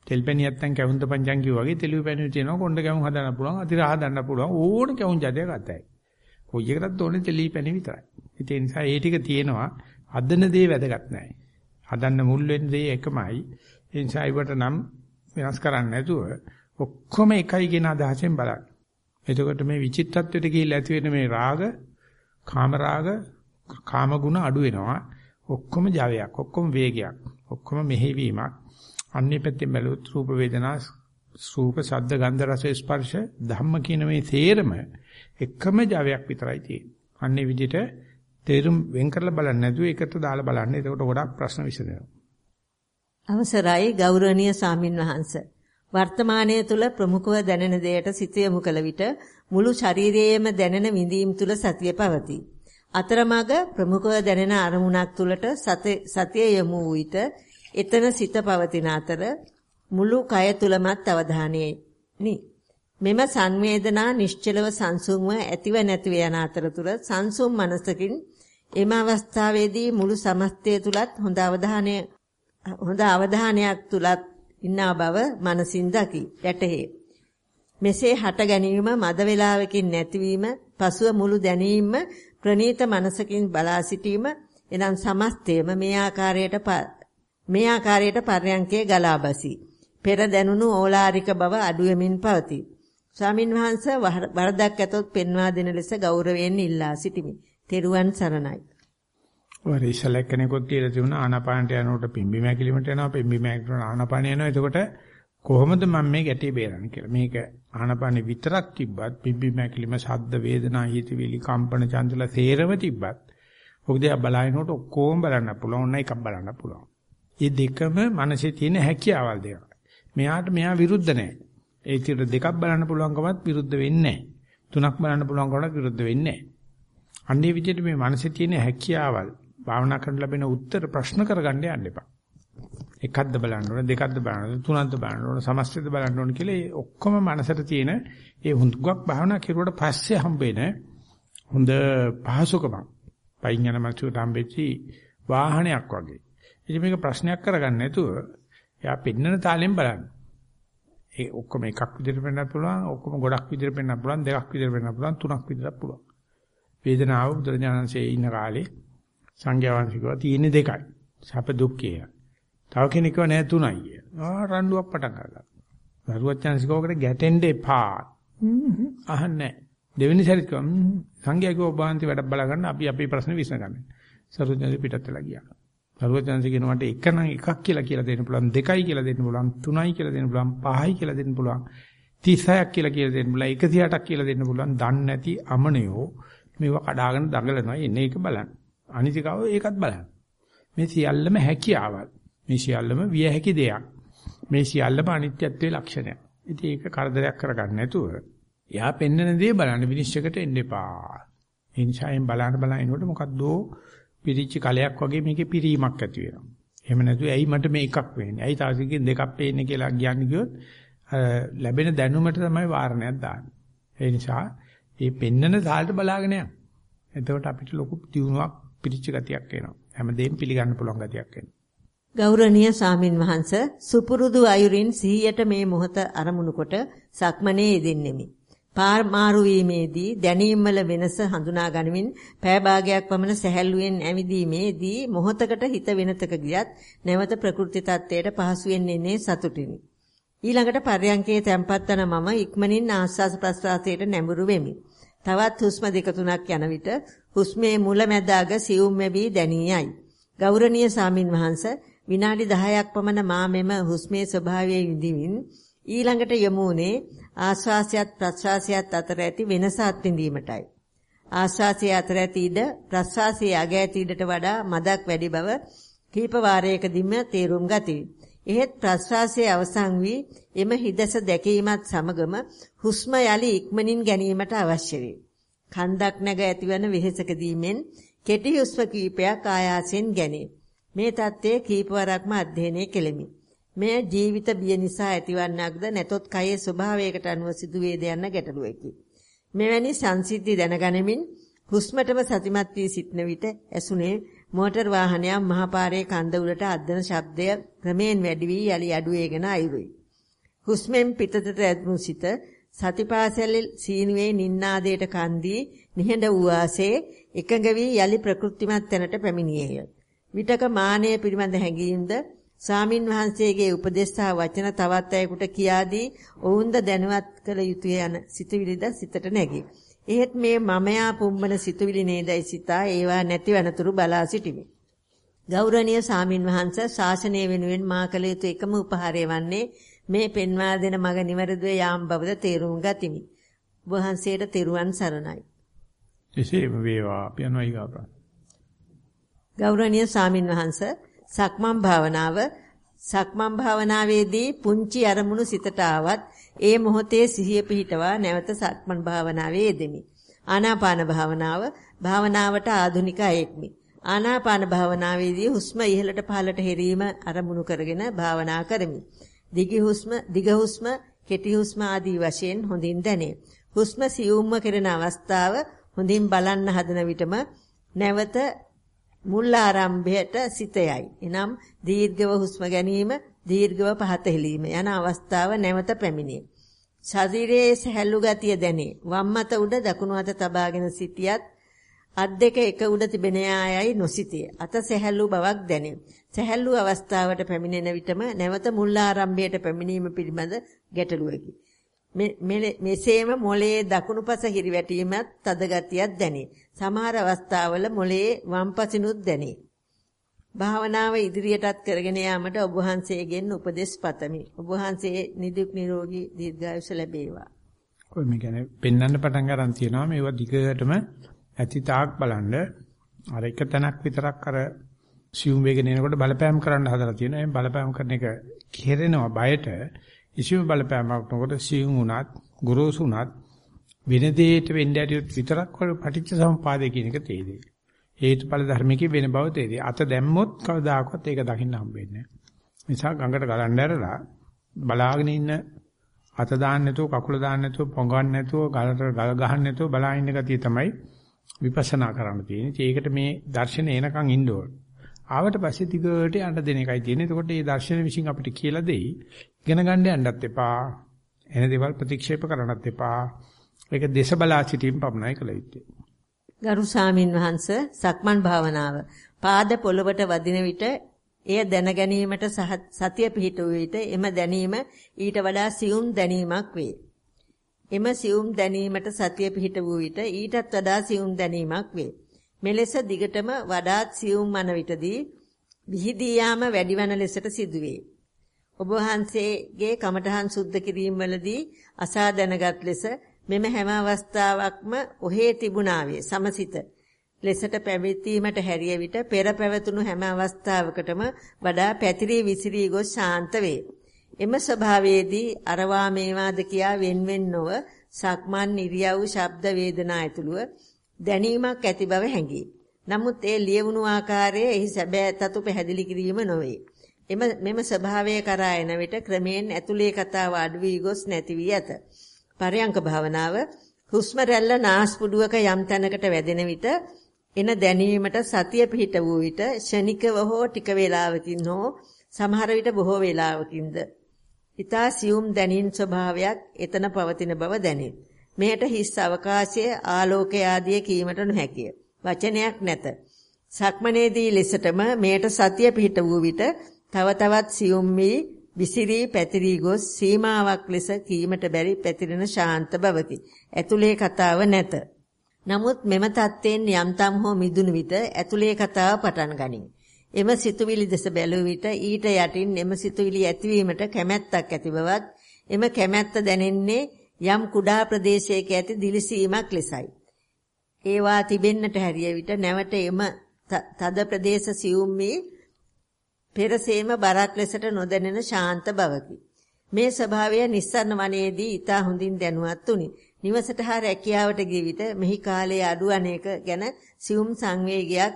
තෙල් පැණි නැත්තම් කැවුම්ද පංචන් කිව්වා වගේ තෙලු පැණි තියෙනවා කොණ්ඩ කැවුම් හදන්න පුළුවන් අතිරහ හදන්න පුළුවන් ඕන කැවුම් ජාතියක් අතයි. කොයි එකටත් ඕනේ තෙලි පැණි විතරයි. ඒ නිසා ඒ ටික තියෙනවා හදන දේ වැදගත් නැහැ. හදන්න මුල් වෙන දේ එකමයි. ඒ නිසා ඒවට නම් වෙනස් කරන්න නැතුව ඔක්කොම එකයි කියන අදහසෙන් බලන්න. එතකොට මේ විචිත්තත්වයට ගිහිල්ලා ඇති වෙන මේ රාග, කාම රාග, කාම ගුණ අඩු වෙනවා. ඔක්කොම ජවයක්, ඔක්කොම වේගයක්, ඔක්කොම මෙහෙවීමක්. අන්නේ පැත්තෙන් බැලුවොත් රූප වේදනා රූප ශබ්ද ගන්ධ රස ස්පර්ශ ධම්ම කියන මේ තේරම එකම ජවයක් විතරයි තියෙන්නේ. අන්නේ විදිහට තේරුම් වෙන් කරලා බලන්න නැතුව එකට දාලා බලන්න. එතකොට ගොඩක් ප්‍රශ්න විසඳෙනවා. අවසරයි ගෞරවනීය සාමින් වහන්ස. වර්තමානයේ තුල ප්‍රමුඛව දැනෙන දෙයට සිත යොමු කළ විට මුළු ශරීරයේම දැනෙන විඳීම් තුල සතිය පවතී. අතරමඟ ප්‍රමුඛව දැනෙන අරමුණක් තුලට සතිය යොමු වූ විට එතන සිත පවතින අතර මුළු කය තුලමත් අවධානයේනි. මෙම සංවේදනා නිශ්චලව සංසුන්ව ඇතිව නැතිව යන අතරතුර සංසුන් මනසකින් එම අවස්ථාවේදී මුළු සමස්තය තුලත් හොඳ අවධානය හොඳ අවධානයක් තුලත් ඉන්නා බව මනසින් දකි. යටහේ. මෙසේ හට ගැනීම මද වේලාවකින් නැතිවීම පසුව මුළු දැනීම ප්‍රනීත මනසකින් බලා සිටීම එනම් සමස්තයම මේ ආකාරයට මේ ආකාරයට පර්යංකයේ ගලා බසී. පෙර දැනුණු ඕලාරික බව අඩුවෙමින් පවතී. ස්වාමින් වහන්සේ වරදක් ඇතොත් පෙන්වා දෙන ලෙස ගෞරවයෙන් ඉල්ලා සිටිමි. තෙරුවන් සරණයි. ඔය ඉස්සල කෙනෙකුත් කියලා තිබුණා ආනාපානට යනකොට පිම්බි මෑකිලිමට යනවා පිම්බි මෑකිලිමට ආනාපාන යනවා එතකොට කොහොමද මම මේ ගැටේ බේරන්නේ කියලා. මේක ආනාපානෙ විතරක් තිබ්බත් පිම්බි මෑකිලිම ශබ්ද වේදනා හිතවිලි කම්පන චංචල තේරම තිබ්බත් ඔක දිහා බලනකොට ඔක්කොම බලන්න පුළුවන්. ඔන්න එකක් බලන්න පුළුවන්. මේ දෙකම මනසේ තියෙන හැකියාවල් දෙක. මෙයාට මෙයා විරුද්ධ නැහැ. ඒ විතර දෙකක් බලන්න පුළුවන්කමත් විරුද්ධ වෙන්නේ නැහැ. තුනක් බලන්න පුළුවන්කමත් විරුද්ධ වෙන්නේ නැහැ. අන්නේ විදිහට මේ මනසේ තියෙන හැකියාවල් භාවනා කරන ලැබෙන උත්තර ප්‍රශ්න කරගන්න යන්න එපා. එකක්ද බලන්න ඕන දෙකක්ද බලන්න ඕන තුනක්ද බලන්න ඕන සමස්තයද බලන්න ඕන කියලා ඒ ඔක්කොම මනසට තියෙන ඒ හුඟක් භාවනා කෙරුවට පස්සේ හම්බෙන හොඳ පහසුකමක්. පයින් යන මනසට හම්බෙච්චි වාහනයක් වගේ. ඉතින් මේක ප්‍රශ්නයක් කරගන්න නැතුව එයා පින්නන තාලෙන් බලන්න. ඒ ඔක්කොම එකක් විදිහට පෙන්වන්න පුළුවන්, ඔක්කොම ගොඩක් විදිහට පෙන්වන්න පුළුවන්, දෙකක් විදිහට පෙන්වන්න පුළුවන්, තුනක් විදිහට පුළුවන්. වේදනාව බුදුරජාණන්සේ ඉන්න කාලේ සංඥා වංශිකව තියෙන දෙකයි. සැප දුක් කියලා. තව කෙනෙක්ව නෑ තුනයි කිය. ආ රණ්ඩුවක් පටන් ගන්නවා. chance ගැටෙන්න එපා. අහන්නේ දෙවෙනි සැරේත් සංඝයා කිව්ව ඔබ වහන්සේ වැඩ බලා ගන්න අපි අපේ ප්‍රශ්න විසඳගන්න. සරුවචන්සේ පිටත් වෙලා ගියා. සරුවචන්සේ කියන මට එක නම් එකක් කියලා කියලා දෙන්න පුළුවන් දෙකයි කියලා දෙන්න පුළුවන් තුනයි කියලා දෙන්න පුළුවන් පහයි කියලා දෙන්න පුළුවන් 36ක් කියලා කියලා දෙන්න පුළුවන් 108ක් කියලා දෙන්න පුළුවන් දන්නේ නැති අමනයෝ මේවා කඩාගෙන දඟලනවා. එන්නේ ඒක බලන්න. අනිතිකව ඒකත් බලන්න. මේ සියල්ලම හැකියාවල් මේ සියල්ලම විය හැකි දෙයක්. මේ සියල්ලම අනිත්‍යත්වයේ ලක්ෂණයක්. ඉතින් ඒක කරදරයක් කරගන්න නැතුව එයා පෙන්වන දේ බලන්න. විනිශ්චයකට එන්න එපා. ඒ නිසා එම් බලන්න බලනකොට මොකද්දෝ පිරිච්ච කලයක් වගේ මේකේ පිරීමක් ඇති වෙනවා. එහෙම නැතුව ඇයි මට මේ එකක් වෙන්නේ? ඇයි තාසිකෙන් දෙකක් පේන්නේ කියලා කියන්නේ කිව්වොත් ලැබෙන දැනුමට තමයි වාරණයක් දාන්නේ. ඒ නිසා මේ පෙන්නන සාල්ට බලාගෙන යන්න. එතකොට අපිට ලොකු දියුණුවක් පිරිච්ච ගතියක් එනවා. හැමදේම පිළිගන්න පුළුවන් ගතියක් එනවා. ගෞරවනීය සාමින් වහන්ස සුපුරුදු අයුරින් සිහියට මේ මොහත අරමුණු කොට සක්මනේ යෙදෙන්නෙමි. පාමාරු වීමේදී දැනීම් වල වෙනස හඳුනා ගනිමින් පෑ භාගයක් පමණ සැහැල්ලුවෙන් ඇවිදීමේදී මොහොතකට හිත වෙනතක ගියත් නැවත ප්‍රകൃති තත්ත්වයට පහසුවෙන් එන්නේ සතුටිනි. ඊළඟට පර්යංකයේ තැම්පත් වන මම ඉක්මනින් ආස්වාස ප්‍රස්වාසයට නැඹුරු වෙමි. තවත් හුස්ම දෙක තුනක් යන විට හුස්මේ මුල මැද අග සියුම් වෙවි දැනියයි. ගෞරවනීය සාමින් වහන්ස විනාඩි 10ක් පමණ මා මෙම හුස්මේ ස්වභාවය විඳිමින් ඊළඟට යමුනේ ආශ්වාසයත් ප්‍රශ්වාසයත් අතර ඇති වෙනස අත්විඳීමටයි. ආශ්වාසයේ අතර ඇති ඉඩ ප්‍රශ්වාසයේ අග ඇති ඉඩට වඩා මදක් වැඩි බව කීප වාරයකදීම තේරුම් ගතියි. එහෙත් ප්‍රශ්වාසයේ අවසන් වී එම හිදස දැකීමත් සමගම හුස්ම යලි ඉක්මනින් ගැනීමට අවශ්‍ය වේ. කන්දක් නැග ඇතිවන වෙහෙසකදීමෙන් කෙටි හුස්ම කීපයක් ආයාසෙන් ගැනේ. මේ தත්ත්වයේ කීපවරක්ම අධ්‍යයනය කෙලෙමි. මෙය ජීවිත බිය නිසා ඇතිවන්නක්ද නැතොත් කයේ ස්වභාවයකට අනුව සිදුවේද යන්න ගැටලුවකි. මෙවැනි සංසිද්ධි දැනගැනීමෙන් හුස්මටම සතිමත් වී සිටන විට ඇසුනේ මෝටර් වාහනයක් මහපාරේ කන්ද උඩට අද්දන ශබ්දය ක්‍රමයෙන් වැඩි වී යලි අඩුවේගෙන අයුරුයි. හුස්මෙන් පිටතට ඇතුණු සිත සතිපාසැලේ සීනුවේ නින්නාදයට කන්දී නිහඬ වූ ආසේ එකඟ වී යලි ප්‍රකෘතිමත් තැනට පැමිණියේය. විතක මානය පිළිබඳ හැඟීම්ද සාමින් වහන්සේගේ උපදේශා වචන තවත් අයෙකුට කියාදී ඔවුන්ද දැනුවත් කළ යුතුය යන සිතවිලිද සිතට නැගී. එහෙත් මේ මමයා පුම්බන සිතවිලි නේදයි සිතා ඒවා නැතිවනතුරු බලා සිටිමි. ගෞරවනීය සාමින් වහන්සේ ශාසනය වෙනුවෙන් මා කළ යුතු එකම උපහාරය වන්නේ මේ පෙන්වා දෙන මග නිවැරදිව යාම් බවද තේරුම් ගතිමි. වහන්සේට තෙරුවන් සරණයි. එසේම වේවා අපි ඊගා ගෞරවනීය සාමින් වහන්සේ සක්මන් භාවනාව සක්මන් භාවනාවේදී පුංචි අරමුණු සිතට ආවත් ඒ මොහොතේ සිහිය පිහිටවා නැවත සක්මන් භාවනාවේ යෙදෙමි. ආනාපාන භාවනාව භාවනාවට ආධුනික අයෙක්මි. ආනාපාන භාවනාවේදී හුස්ම ඉහළට පහළට හෙරීම අරමුණු කරගෙන භාවනා කරමි. දිගි හුස්ම, දිග හුස්ම, කෙටි හුස්ම ආදී වශයෙන් හොඳින් දැනේ. හුස්ම සියුම්ම කෙරෙන අවස්ථාව හොඳින් බලන්න හදන විටම නැවත මුල් ආරම්භයට සිතයයි. එනම් දීර්ඝව හුස්ම ගැනීම, දීර්ඝව පහත හෙලීම යන අවස්ථාව නැවත පැමිණේ. ශරීරයේ සැහැල්ලු ගතිය දැනේ. වම් අත උඩ දකුණු අත තබාගෙන සිටියත් අත් දෙක එක උඩ තිබෙන ආයයි නොසිතිය. අත සැහැල්ලු බවක් දැනේ. සැහැල්ලු අවස්ථාවට පැමිණෙන විටම නැවත මුල් ආරම්භයට පැමිණීම පිළිබඳ ගැටලුවකි. මෙසේම මොළයේ දකුණුපස හිරිවැටීමත් තද ගතියක් දැනේ. සමහර අවස්ථාවල මොළයේ වම්පසිනුත් දැනේ. භාවනාව ඉදිරියටත් කරගෙන යාමට ඔබ වහන්සේගෙන් උපදෙස් පතමි. ඔබ වහන්සේ නිදුක් නිරෝගී දීර්ඝායුෂ ලැබේවා. ඔය මේ කියන්නේ පෙන්වන්න පටන් ගන්න තියෙනවා මේවා දිගටම ඇති තාක් බලන්න අර එක තැනක් විතරක් අර සියුම් වේගෙන එනකොට බලපෑම් කරන්න හදලා තියෙනවා. මේ බලපෑම් කරන එක කෙරෙනවා බයට කිසිම බලපෑමක් නොකොට සියුම් උනත් ගුරුසු උනත් වෙන දෙයකට වෙන්න ඇටියොත් විතරක් වල පටිච්ච සමුපාදේ කියන එක තේරෙයි. හේතුඵල ධර්මයේ වෙන බව තේරෙයි. අත දැම්මොත් කවදාකවත් ඒක දකින්න හම්බෙන්නේ නැහැ. නිසා ගඟට ගලන්න ඇරලා බලාගෙන ඉන්න අත දාන්න නැතුව කකුල දාන්න නැතුව පොඟන්න නැතුව ගලට ගල ගහන්න නැතුව බලා ඉන්න ගතිය තමයි විපස්සනා කරන්න තියෙන්නේ. ඒකට මේ දර්ශන එනකන් ඉන්න ඕන. ආවට පස්සේ දිගට යන්න දෙන එකයි තියෙන්නේ. එතකොට මේ දර්ශන විශ්ින් අපිට කියලා දෙයි. ඉගෙන ගන්න යන්නත් එපා. එන දේවල් ප්‍රතික්ෂේප කරන්නත් එපා. ඒක දේශ බලා සිටීම පමණයි කළ යුත්තේ. ගරු සාමින් වහන්ස සක්මන් භාවනාව පාද පොළවට වදින විට එය දැන ගැනීමට සතිය පිහිටුව විට එම දැනීම ඊට වඩා සියුම් දැනීමක් වේ. එම සියුම් දැනීමට සතිය පිහිට වූ විට ඊටත් වඩා සියුම් දැනීමක් වේ. මෙලෙස දිගටම වඩාත් සියුම් මන විටදී විහිදී යාම වැඩිවන ලෙසට සිදුවේ. ඔබ වහන්සේගේ කමඨහන් සුද්ධ කිරීම වලදී අසා දැනගත් ලෙස මෙම හැම අවස්ථාවක්ම ඔහේ තිබුණාවේ සමසිත ලෙසට පැවැත්වීමට හැරිය විට පෙර පැවතුණු හැම අවස්ථාවකටම වඩා පැතිරී විසිරී ගොස් ශාන්ත වේ. එම ස්වභාවයේදී අරවා මේවාද කියා වෙන්වෙන් නොව සක්මන් ඉරියව් ශබ්ද වේදනා ඇතුළුව දැනීමක් ඇති බව හැඟේ. නමුත් ඒ ලියවුණු ආකාරයේ එහි සැබෑ තතු පැහැදිලි කිරීම නොවේ. එම මෙම ස්වභාවය කරා එන විට ක්‍රමයෙන් ඇතුලේ කතාව අඩු වී ගොස් නැති වී ඇත. පරයන්ක භාවනාව හුස්ම රැල්ල නාස්පුඩුවක යම් තැනකට වැදෙන විට එන දැනීමට සතිය පිහිට වූ විට ෂණිකව හෝ ටික වේලාවකින් හෝ සමහර විට බොහෝ වේලාවකින්ද ඊතා සියුම් දැනීම් ස්වභාවයක් එතන පවතින බව දැනේ. මෙයට හිස් අවකාශයේ ආලෝකය ආදී කීමට නොහැකිය. වචනයක් නැත. සක්මනේදී ලෙසටම මෙයට සතිය පිහිට වූ විට තව තවත් සියුම් වී විසිරී පැතිරී ගොස් සීමාවක් ලෙස කීමට බැරි පැතිරෙන ශාන්ත බවකි. ඇතුලේ කතාව නැත. නමුත් මෙම தත්ත්වයෙන් යම්තම් හෝ මිදුණු විට ඇතුලේ කතාව පටන් ගනී. එම සිතුවිලි දෙස බැලුව විට ඊට යටින් එම සිතුවිලි ඇතිවීමට කැමැත්තක් ඇති බවත් එම කැමැත්ත දැනෙන්නේ යම් කුඩා ප්‍රදේශයක ඇති දිලිසීමක් ලෙසයි. ඒවා තිබෙන්නට හැරිය විට නැවත එම තද ප්‍රදේශ සියුම් වී පෙරසේම බරක් ලෙසට නොදැනෙන ශාන්ත බවකි. මේ ස්වභාවය නිස්සරණ වනයේදී ඊට හොඳින් දැනුවත් උනි. නිවසට හා රැකියාවට ගිය විට මෙහි කාලයේ අඩු අනේක ගැන සියුම් සංවේගයක්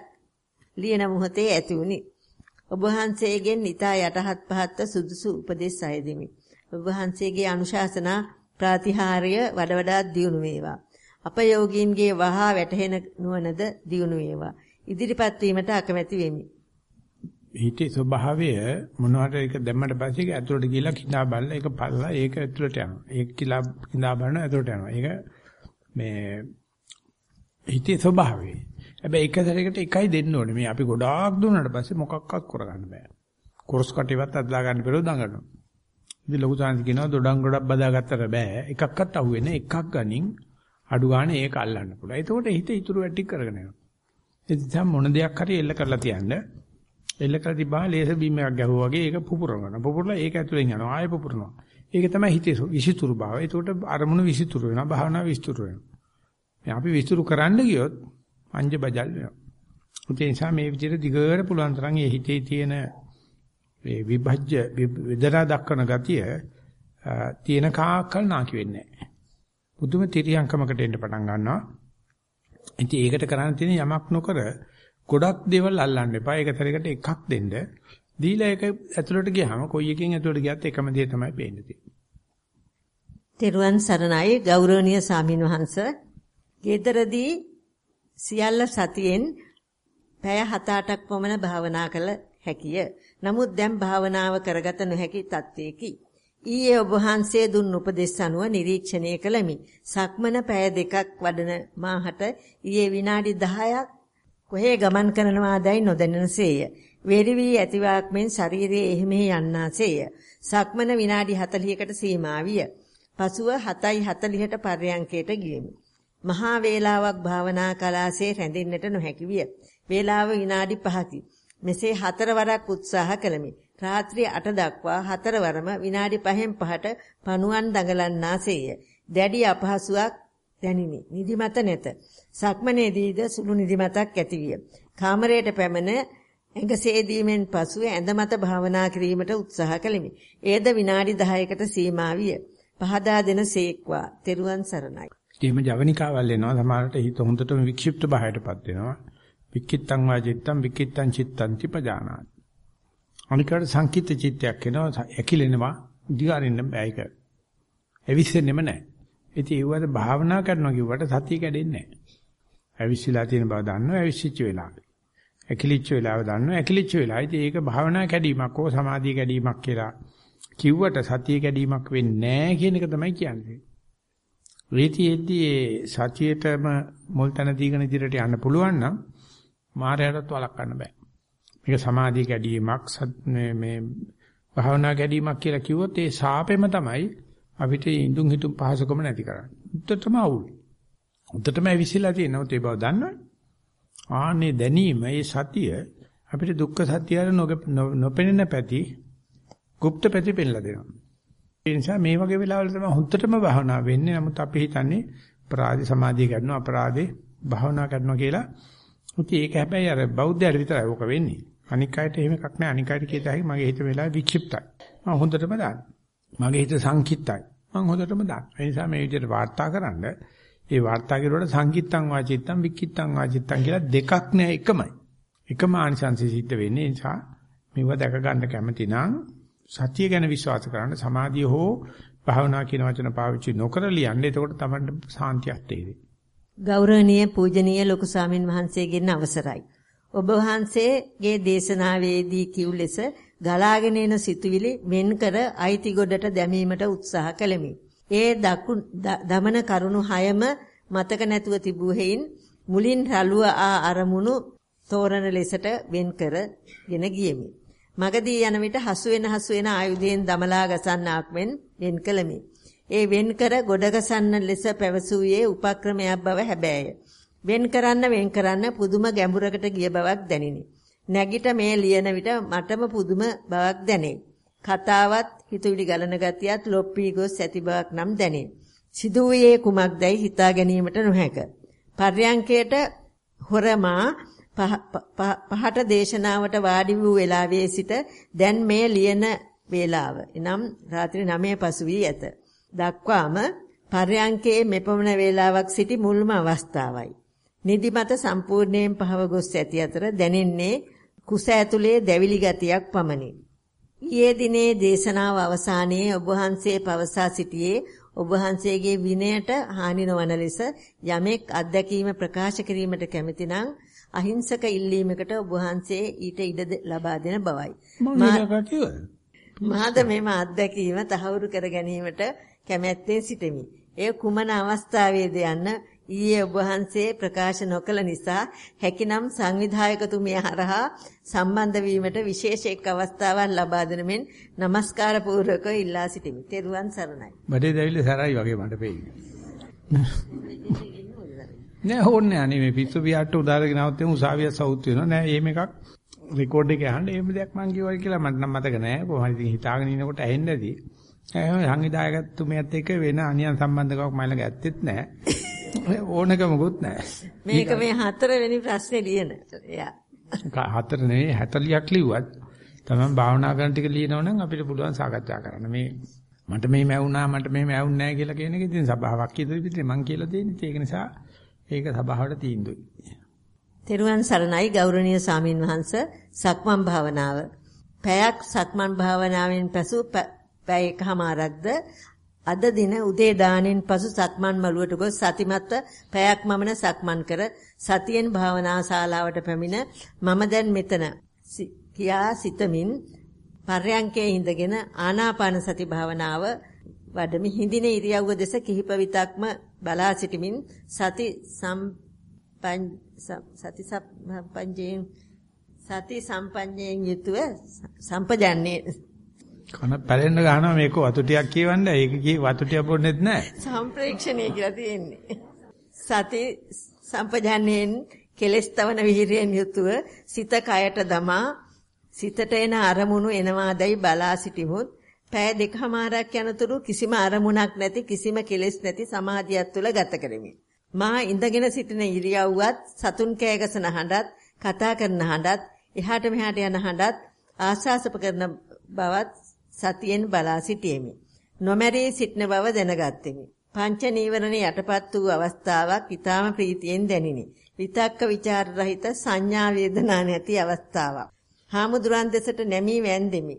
ලියන මොහොතේ ඇති වුනි. ඔබ වහන්සේගෙන් ඊට යටහත් පහත්ව සුදුසු උපදෙස් අයදිමි. ඔබ වහන්සේගේ අනුශාසනා ප්‍රාතිහාර්ය වඩ වඩාත් දියුණු වේවා. අප යෝගීන්ගේ වහා වැටහෙන නුවණද දියුණු වේවා. ඉදිරිපත් වීමට අකමැති වෙමි. හිතේ ස්වභාවය මොනවාට ඒක දැම්මට පස්සේ ඒක ඇතුළට ගිහිල්ලා කිඳා බලලා ඒක පල්ලා ඒක ඇතුළට යනවා. ඒක කිලා කිඳා බලන ඇතුළට යනවා. ඒක මේ හිතේ ස්වභාවය. හැබැයි එක සැරයකට එකයි දෙන්න ඕනේ. මේ අපි ගොඩාක් දුන්නාට පස්සේ මොකක්වත් කරගන්න බෑ. කොරස් කටේවත් අදලා ගන්න පෙරෝ දඟනවා. ඉතින් ලොකු සාන්ති කියනවා දොඩම් ගොඩක් බදාගත්තට බෑ. එකක්වත් අහුවෙන්නේ එකක් ගනින් අඩු ගන්න ඒක අල්ලන්න පුළුවන්. එතකොට හිත ඉතුරු වැටි කරගෙන යනවා. ඒ නිසා මොන දෙයක් හරි එල්ල කරලා තියන්න. එල්ල කරලා තිබ්බා ලේසර් බීම් එකක් ගැහුවා වගේ ඒක පුපුරනවා. පුපුරලා ඒක ඇතුලෙන් යනවා. ආයෙ පුපුරනවා. ඒක තමයි හිතේ විසිතුරු භාවය. එතකොට අරමුණු විසිතුරු වෙනවා. භාවනාව විසිතුරු වෙනවා. අපි විසිතුරු කරන්න ගියොත් අංජ බජල් වෙනවා. ඒ නිසා මේ විදිහට දිගට පුළුවන් තරම් මේ හිතේ තියෙන මේ විභජ්‍ය විදරා දක්වන ගතිය තියෙන කාකල් නාකි වෙන්නේ නැහැ. බුදුම තිරියංකමකට එන්න පටන් ගන්නවා. ඉතින් ඒකට කරන්න තියෙන යමක් නොකර ගොඩක් දේවල් අල්ලන්න එපා. ඒක තරයකට එකක් දෙන්න. දීලා ඒක ඇතුළට ගියාම කොයි එකකින් ඇතුළට ගියත් එකම දේ තමයි පේන්නේ තියෙන්නේ. තෙරුවන් සරණයි ගෞරවනීය සාමින් වහන්ස. ගෙදරදී සියල්ල සතියෙන් පැය 7-8ක් පමණ භාවනා කළ හැකිය. නමුත් දැන් භාවනාව කරගත නොහැකි තත්වයකි. ඊයේ ඔබ වහන්සේ දුන් උපදෙස් අනුව නිරීක්ෂණය කළමි. සක්මන පැය දෙකක් වඩන මාහට ඊයේ විනාඩි 10ක් කොහේ ගමන් කරනවාදයි නොදැනෙනසේය. වේරි වී ඇතිවාක් මෙන් ශරීරයේ එහෙමෙහි යන්නාසේය. සක්මන විනාඩි 40කට සීමා විය. පසුව 7:40ට පර්යංකයට ගියෙමි. මහා වේලාවක් භාවනා කලාසේ රැඳෙන්නට නොහැකි විය. වේලාව විනාඩි 5කි. මෙසේ හතර වරක් උත්සාහ කළමි. රාත්‍රී 8 දක්වා හතරවරම විනාඩි 5න් 5ට පණුවන් දඟලන්නාසේය. දැඩි අපහසුාවක් දැනිනි. නිදිමත නැත. සක්මනේදීද සුළු නිදිමතක් ඇතිවිය. කාමරයට පැමිණ ඇඟ සේදීමෙන් පසු ඇඳ මත භාවනා කිරීමට උත්සාහ කළෙමි. එයද විනාඩි 10කට සීමා විය. පහදා දෙන සේක්වා. තෙරුවන් සරණයි. එහෙම ජවනිකාවල් එනවා. සමහරට හිත හොඳටම වික්ෂිප්ත භාවයටපත් වෙනවා. වික්කිත්තං වාජිත්තං වික්කිත්තං චිත්තං තිපජානාති. අනිකට සංකීත චිත්තයක් එනවා ඇකිලෙනවා දිගාරින්න බෑ ඒක. ඇවිස්සෙන්නෙම නැහැ. ඉතින් ඒවද භාවනා කරනවා කිව්වට සතිය කැඩෙන්නේ නැහැ. ඇවිස්සලා තියෙන බව දන්නවා ඇවිස්සිච්ච වෙලාවේ. ඇකිලිච්ච වෙලාව දන්නවා ඇකිලිච්ච වෙලාව. ඉතින් ඒක භාවනා කැඩීමක් හෝ සමාධිය කැඩීමක් කියලා කිව්වට සතිය කැඩීමක් වෙන්නේ නැහැ කියන එක තමයි කියන්නේ. රීතියෙදී සතියේටම මුල් තැන දීගෙන ඉදිරියට යන්න පුළුවන් නම් මායයටත් වළක්වන්න බෑ. මේක සමාධිය කැඩීමක් මේ මේ භාවනා කැඩීමක් කියලා කිව්වොත් ඒ සාපෙම තමයි අපිට ඉඳුන් හිටුම් පහසුකම නැති කරන්නේ. උත්තරම අවුල්. උත්තරම ඇවිසිලා තියෙනවා ඒ බව දන්නවනේ. ආනේ දැනීම ඒ සතිය අපිට දුක්ඛ සත්‍යය නොපෙනෙන පැති গুপ্ত පැති පෙන්නලා දෙනවා. ඒ නිසා මේ වගේ වෙලාවල තමයි හොඳටම භාවනා වෙන්නේ. නමුත් අපි හිතන්නේ අපරාධ සමාධිය කරනවා අපරාධේ භාවනා කරනවා කියලා. මුති ඒක හැබැයි අර බෞද්ධයට විතරයි ඕක වෙන්නේ. අනික් අයට එහෙම එකක් නැහැ. අනික් අයට කියත හැකි මගේ හිත වෙලාව වික්ෂිප්තයි. මම හොඳටම දාන්න. මගේ හිත සංකිට්තයි. මම හොඳටම දාන්න. ඒ නිසා මේ විදිහට වාර්තා කරන්න ඒ වාර්තා කිරුවට සංකිට්තං වාචිත්තං වික්කිට්තං වාචිත්තං කියලා දෙකක් නෑ එකමයි. එකම ආනිසංසය සිද්ධ වෙන්නේ. ඒ නිසා මේව දැක ගන්න කැමති නම් සතිය ගැන විශ්වාස කරන්න සමාධිය හෝ භාවනා කියන වචන පාවිච්චි නොකර ලියන්න. එතකොට තමයි සාන්තියක් තේරෙන්නේ. ගෞරවනීය පූජනීය ලොකු ස්වාමින් වහන්සේගෙන් අවසරයි. ඔබ වහන්සේගේ දේශනාවේදී කිව් ලෙස ගලාගෙන එන සිතුවිලි මෙන් කර අයිති ගොඩට දැමීමට උත්සාහ කළෙමි. ඒ දමන කරුණු හයම මතක නැතුව තිබූ හේයින් මුලින් රළුව ආ අරමුණු තෝරන ලෙසට වෙන් කරගෙන ගියෙමි. මගදී යන විට හසු වෙන හසු වෙන ආයුධයෙන් දමලා ගසන්නාක් මෙන් වෙන් කළමි. ඒ වෙන් කර ගොඩගසන්න ලෙස පැවසුවේ උපක්‍රමයක් බව හැබෑය. වෙන් කරන්න වෙන් කරන්න පුදුම ගැඹුරකට ගිය බවක් දැනිනි. නැගිට මේ ලියන විට මටම පුදුම බවක් දැනේ. කතාවත් හිතුවිලි ගලන ගතියත් ලොප්පී ගොස් ඇති බවක් නම් දැනේ. සිදු වූයේ කුමක්දයි හිතා ගැනීමට නොහැක. පර්යංකයට හොරමා පහට දේශනාවට වාඩි වූ වෙලාවේ සිට දැන් මේ ලියන වේලාව. එනම් රාත්‍රී 9 පසු වී ඇත. දක්වාම පර්යංකයේ මෙපමණ වේලාවක් සිටි මුල්ම අවස්ථාවයි. නිදිමත සම්පූර්ණයෙන් පහව ගොස් ඇති අතර දැනෙන්නේ කුස ඇතුලේ දැවිලි ගතියක් පමණි. ඊයේ දිනේ දේශනාව අවසානයේ ඔබ වහන්සේ පවසා සිටියේ ඔබ වහන්සේගේ විනයට හානි නොවන ලෙස යමෙක් අත්දැකීම ප්‍රකාශ කිරීමට කැමති නම් අහිංසක ඉල්ලීමකට ඔබ වහන්සේ ඊට ඉඩ ලබා දෙන බවයි. මාද මෙම අත්දැකීම තහවුරු කර ගැනීමට කැමැත්තෙන් සිටෙමි. එය කුමන අවස්ථාවේද යන්න ඊයේ ඔබ වහන්සේ ප්‍රකාශ නොකළ නිසා හැකිනම් සංවිධායකතුමිය හරහා සම්බන්ධ වීමට විශේෂ එක් අවස්ථාවක් ලබා දෙන මෙන් নমස්කාර පූර්වක ඉල්ලා සිටිමි. තෙරුවන් සරණයි. බඩේ දැවිල්ල සරයි වගේ මට පේන්නේ. නෑ ඕන්නේ අනේ මේ පිස්සු පියාට උදාගෙන આવත් එමු උසාවිය සවුත් වෙනවා. නෑ එහෙම එකක් රෙකෝඩ් එකේ අහන්න එහෙම දෙයක් මං කිව්වා කියලා මට නම් මතක නෑ. කොහොමද ඉතින් හිතාගෙන ඉනකොට ඇහෙන්නේ නැදී. සංවිධායකතුමියත් එක්ක වෙන අනියම් සම්බන්ධකමක් මම ළඟ ඇත්තෙත් නෑ. ඕනකමකුත් නෑ. මේක මේ හතරවෙනි ප්‍රශ්නේ ලියන. එයා. හතර නෙවෙයි 40ක් ලිව්වත් තමයි භාවනා කරන ටික ලියනවනම් අපිට පුළුවන් සාකච්ඡා කරන්න. මේ මට මේ මැවුනා මට මේ මැවුන්නේ නැහැ කියලා කියන එක ඉතින් සභාවක් ඉදිරියේ මම කියලා දෙන්නේ. ඒක නිසා ඒක සභාවට තීන්දුවයි. තෙරුවන් සරණයි ගෞරවනීය සාමින් වහන්ස සක්මන් භාවනාව. පැයක් සක්මන් භාවනාවෙන් පසු පැය එකමාරක්ද? අද දින උදේ දාණයෙන් පසු සක්මන් මළුවට ගොස් සතිමත්ව පැයක් මමන සක්මන් කර සතියෙන් භාවනා ශාලාවට පැමිණ මම දැන් මෙතන කියා සිතමින් පර්යංකයේ ඉඳගෙන ආනාපාන සති භාවනාව වඩමි. හිඳින ඉරියව්ව දෙස කිහිප විතක්ම බලා සිටමින් සති සම්පන් සති සම්පන්ජයෙන් සති සම්පන්ජයෙන් යුතුව සම්පජන්නේ කන පැලෙන්න ගහනවා මේක වතු ටිකක් කියවන්න. ඒක කී වතු ටික පොඩ්ඩෙත් නැහැ සම්ප්‍රේක්ෂණය කියලා තියෙන්නේ. සති සම්පජන්නයෙන් කෙලස් තවන විහිරියෙන් යුතුව සිත කයට දමා සිතට එන අරමුණු එනවාදයි බලා සිටිමුත් පෑ දෙකමාරක් යනතුරු කිසිම අරමුණක් නැති කිසිම කෙලෙස් නැති සමාධියක් තුළ ගත කරමි. මා ඉඳගෙන සිටින ඉරියව්වත් සතුන් කෑගසන හඬත් කතා කරන හඬත් එහාට මෙහාට යන හඬත් ආශාසප කරන බවත් සතියෙන් බලා සිටියෙමි. නොමැරී සිටින බව දැනගත්ෙමි. පංච නීවරණ යටපත් වූ අවස්ථාවක් ඊටාම ප්‍රීතියෙන් දැනිනි. විතක්ක ਵਿਚාර රහිත සංඥා වේදනා නැති අවස්ථාවක්. හාමුදුරන් දෙසට නැමී වැන්දෙමි.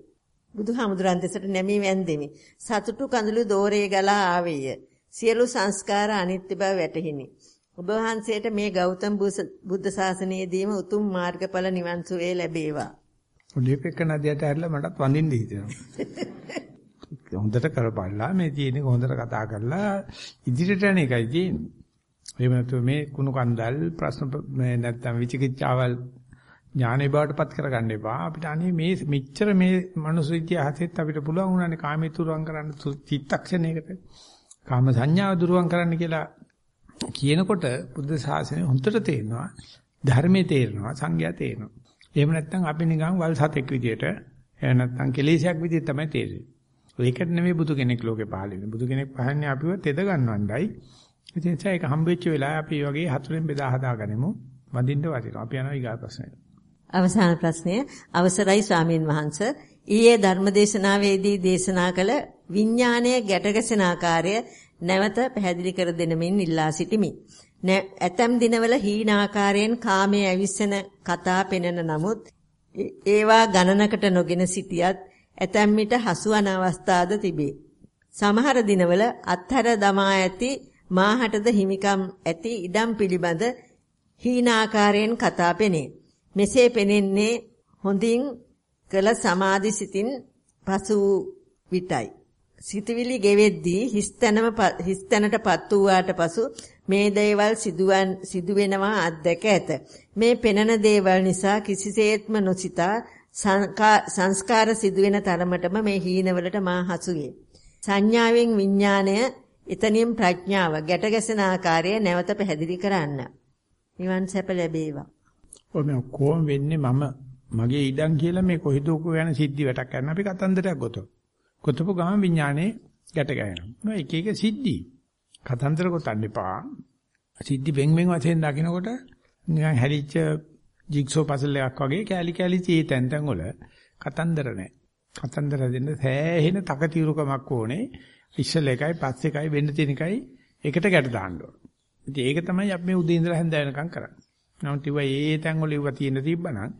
බුදුහාමුදුරන් දෙසට නැමී වැන්දෙමි. සතුටු කඳුළු දෝරේ ගලා ආවේය. සියලු සංස්කාර අනිත්‍ය බව වැටහිනි. ඔබ වහන්සේට මේ ගෞතම බුද්ධ ශාසනයේදීම උතුම් මාර්ගඵල නිවන් සුවේ ලැබේවා. ඔලිපෙක නදියට ඇරලා මටත් වඳින්න හිතෙනවා. හොඳට කරපල්ලා මේ තියෙන්නේ හොඳට කතා කරලා ඉදිරියට යන එකයි තියෙන්නේ. එහෙම නැත්නම් මේ කුණු කන්දල් ප්‍රශ්න මේ නැත්නම් විචිකිච්ඡාවල් ඥානෙ බවටපත් කරගන්න එපා. අපිට අනේ මේ මෙච්චර මේ මනුස්ස ඉතිහාසෙත් අපිට පුළුවන් වුණානේ කාමයේ තුරුවන් කරන්න චිත්තක්ෂණයකට. කාම සංඥාව දුරුවන් කරන්න කියලා කියනකොට බුද්ධ ශාසනය හොඳට තේරෙනවා. ධර්මයේ තේරෙනවා, සංඝයා තේරෙනවා. එහෙම නැත්නම් අපි නිකන් වල් සතෙක් විදියට එහෙම නැත්නම් කෙලෙසයක් විදියට තමයි තේරෙන්නේ. ඒකට නෙමෙයි බුදු කෙනෙක් ලෝකේ පහළ වෙන්නේ. බුදු කෙනෙක් පහන්නේ අපිව තෙද ගන්නවන්නයි. ඉතින් ඒක හම්බෙච්ච වෙලාවේ අපි වගේ හතුරෙන් බෙදා හදාගනිමු. වඳින්න වදිනවා. අපි යනවා ඊගා ප්‍රශ්නෙට. අවසාන ප්‍රශ්නය අවසරයි ස්වාමින් වහන්ස ඊයේ ධර්මදේශනාවේදී දේශනා කළ විඥානය ගැටගැසෙන ආකාරය නැවත පැහැදිලි කර දෙනමින් ඉල්ලා සිටිමි. ඇතම් දිනවල හීන ආකාරයෙන් කාමයේ ඇවිස්සෙන කතා පෙනෙන නමුත් ඒවා ගණනකට නොගෙන සිටියත් ඇතැම් විට හසුවන අවස්ථාද තිබේ. සමහර දිනවල අත්හැර දමා ඇති මාහටද හිමිකම් ඇති ඉඩම් පිළිබඳ හීන ආකාරයෙන් කතා පෙනේ. මෙසේ පෙනෙන්නේ හොඳින් කළ සමාධි සිතින් පසු විටයි. සිතවිලි ගෙවෙද්දී හිස්තැනම හිස්තැනටපත් වූාට පසු මේ දේවල් සිදුවන් සිදුවෙනවා අත්දැක ඇත. මේ පෙනෙන දේවල් නිසා කිසිසේත්ම නොසිතා සංස්කාර සිදුවෙන තරමටම මේ හීනවලට මා හසුවේ. සංඥාවෙන් විඥාණය එතනින් ප්‍රඥාව ගැට ගැසෙන ආකාරය නැවත පැහැදිලි කරන්න. නිවන් සැප ලැබේවා. ඔය මේ කොහොම වෙන්නේ මම මගේ ඉඩම් කියලා මේ කොහෙදෝක යන සිද්ධි වැටක් කරන අපි කතන්දරයක් ගොතෝ. ගොතපු ගමන් විඥානේ ගැට ගැහෙනවා. එක එක සිද්ධි. කතන්දර ගොතන්න එපා. සිද්ධි වෙන් වෙන් වශයෙන් දකිනකොට නිකන් හැලිච්ච ජිග්සෝ පසල් එකක් වගේ කෑලි කෑලි තී තැන් තැන් වල කතන්දර නැහැ. කතන්දර දෙන්න සෑහෙන තකතිරුකමක් ඕනේ. ඉස්සල එකයි පස්සේ එකයි වෙන්න තියෙන එකයි එකට ගැට දාන්න ඕන. ඉතින් ඒක තමයි අපි මේ උදේ ඉඳලා හැන්ද වෙනකම් කරන්නේ. නමුත් ඉව ඒ තැන් වල ඉව තියෙන තිබ්බනම්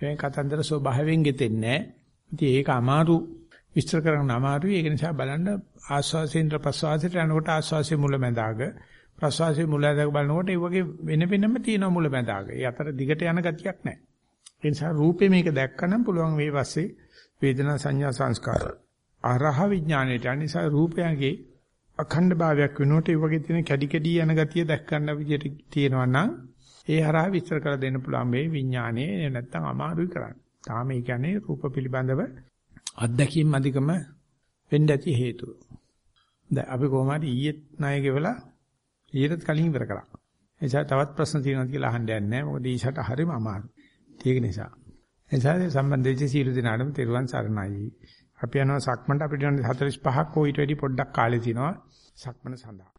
ඒ කතන්දර ස්වභාවයෙන් ගෙතෙන්නේ නැහැ. ඉතින් ඒක අමාරු විස්තර කරන්න අමාරුයි. ඒක නිසා බලන්න ආස්වාසේන්ද්‍ර ප්‍රසවාසයට යනකොට ආස්වාසයේ මුල මැදාග ප්‍රසවාසයේ මුල මැදාග බලනකොට ඒ වගේ වෙන වෙනම තියෙන මුල මැදාග. ඒ අතර දිගට යන ගතියක් නැහැ. ඒ නිසා රූපේ මේක දැක්කනම් පුළුවන් මේ පස්සේ වේදනා සංඥා සංස්කාර අරහ විඥාණයට අනිසා රූපයන්ගේ අඛණ්ඩ භාවයක් වෙනකොට ඒ වගේ තියෙන කැඩි කැඩි යන ගතිය දැක් ගන්න විදිහට තියෙනවා නම් ඒ හරහා විස්තර කර දෙන්න පුළුවන් මේ විඥානයේ නැත්තම් අමාරුයි කරන්න. තාම ඒ කියන්නේ රූප පිළිබඳව අත්දැකීම් අධිකම වෙන්න ඇති හේතුව. දැන් අපි කොහොම හරි ඊයේ ණය ගෙවලා ඊටත් කලින් ඉවර කරා. ඒ නිසා තවත් ප්‍රශ්න තියෙනවා කියලා අහන්න යන්නේ නැහැ. මොකද ඊසට හරිම අමාරු. ඒක නිසා. ඒ නිසා සම්බන්ධ වෙච්ච සීල දිනාටම තෙරුවන් සරණයි. අපි යනවා සක්මන්ට අපිට 45ක් ඕ ඊට වැඩි පොඩ්ඩක් කාලේ තියෙනවා සක්මන සඳහා.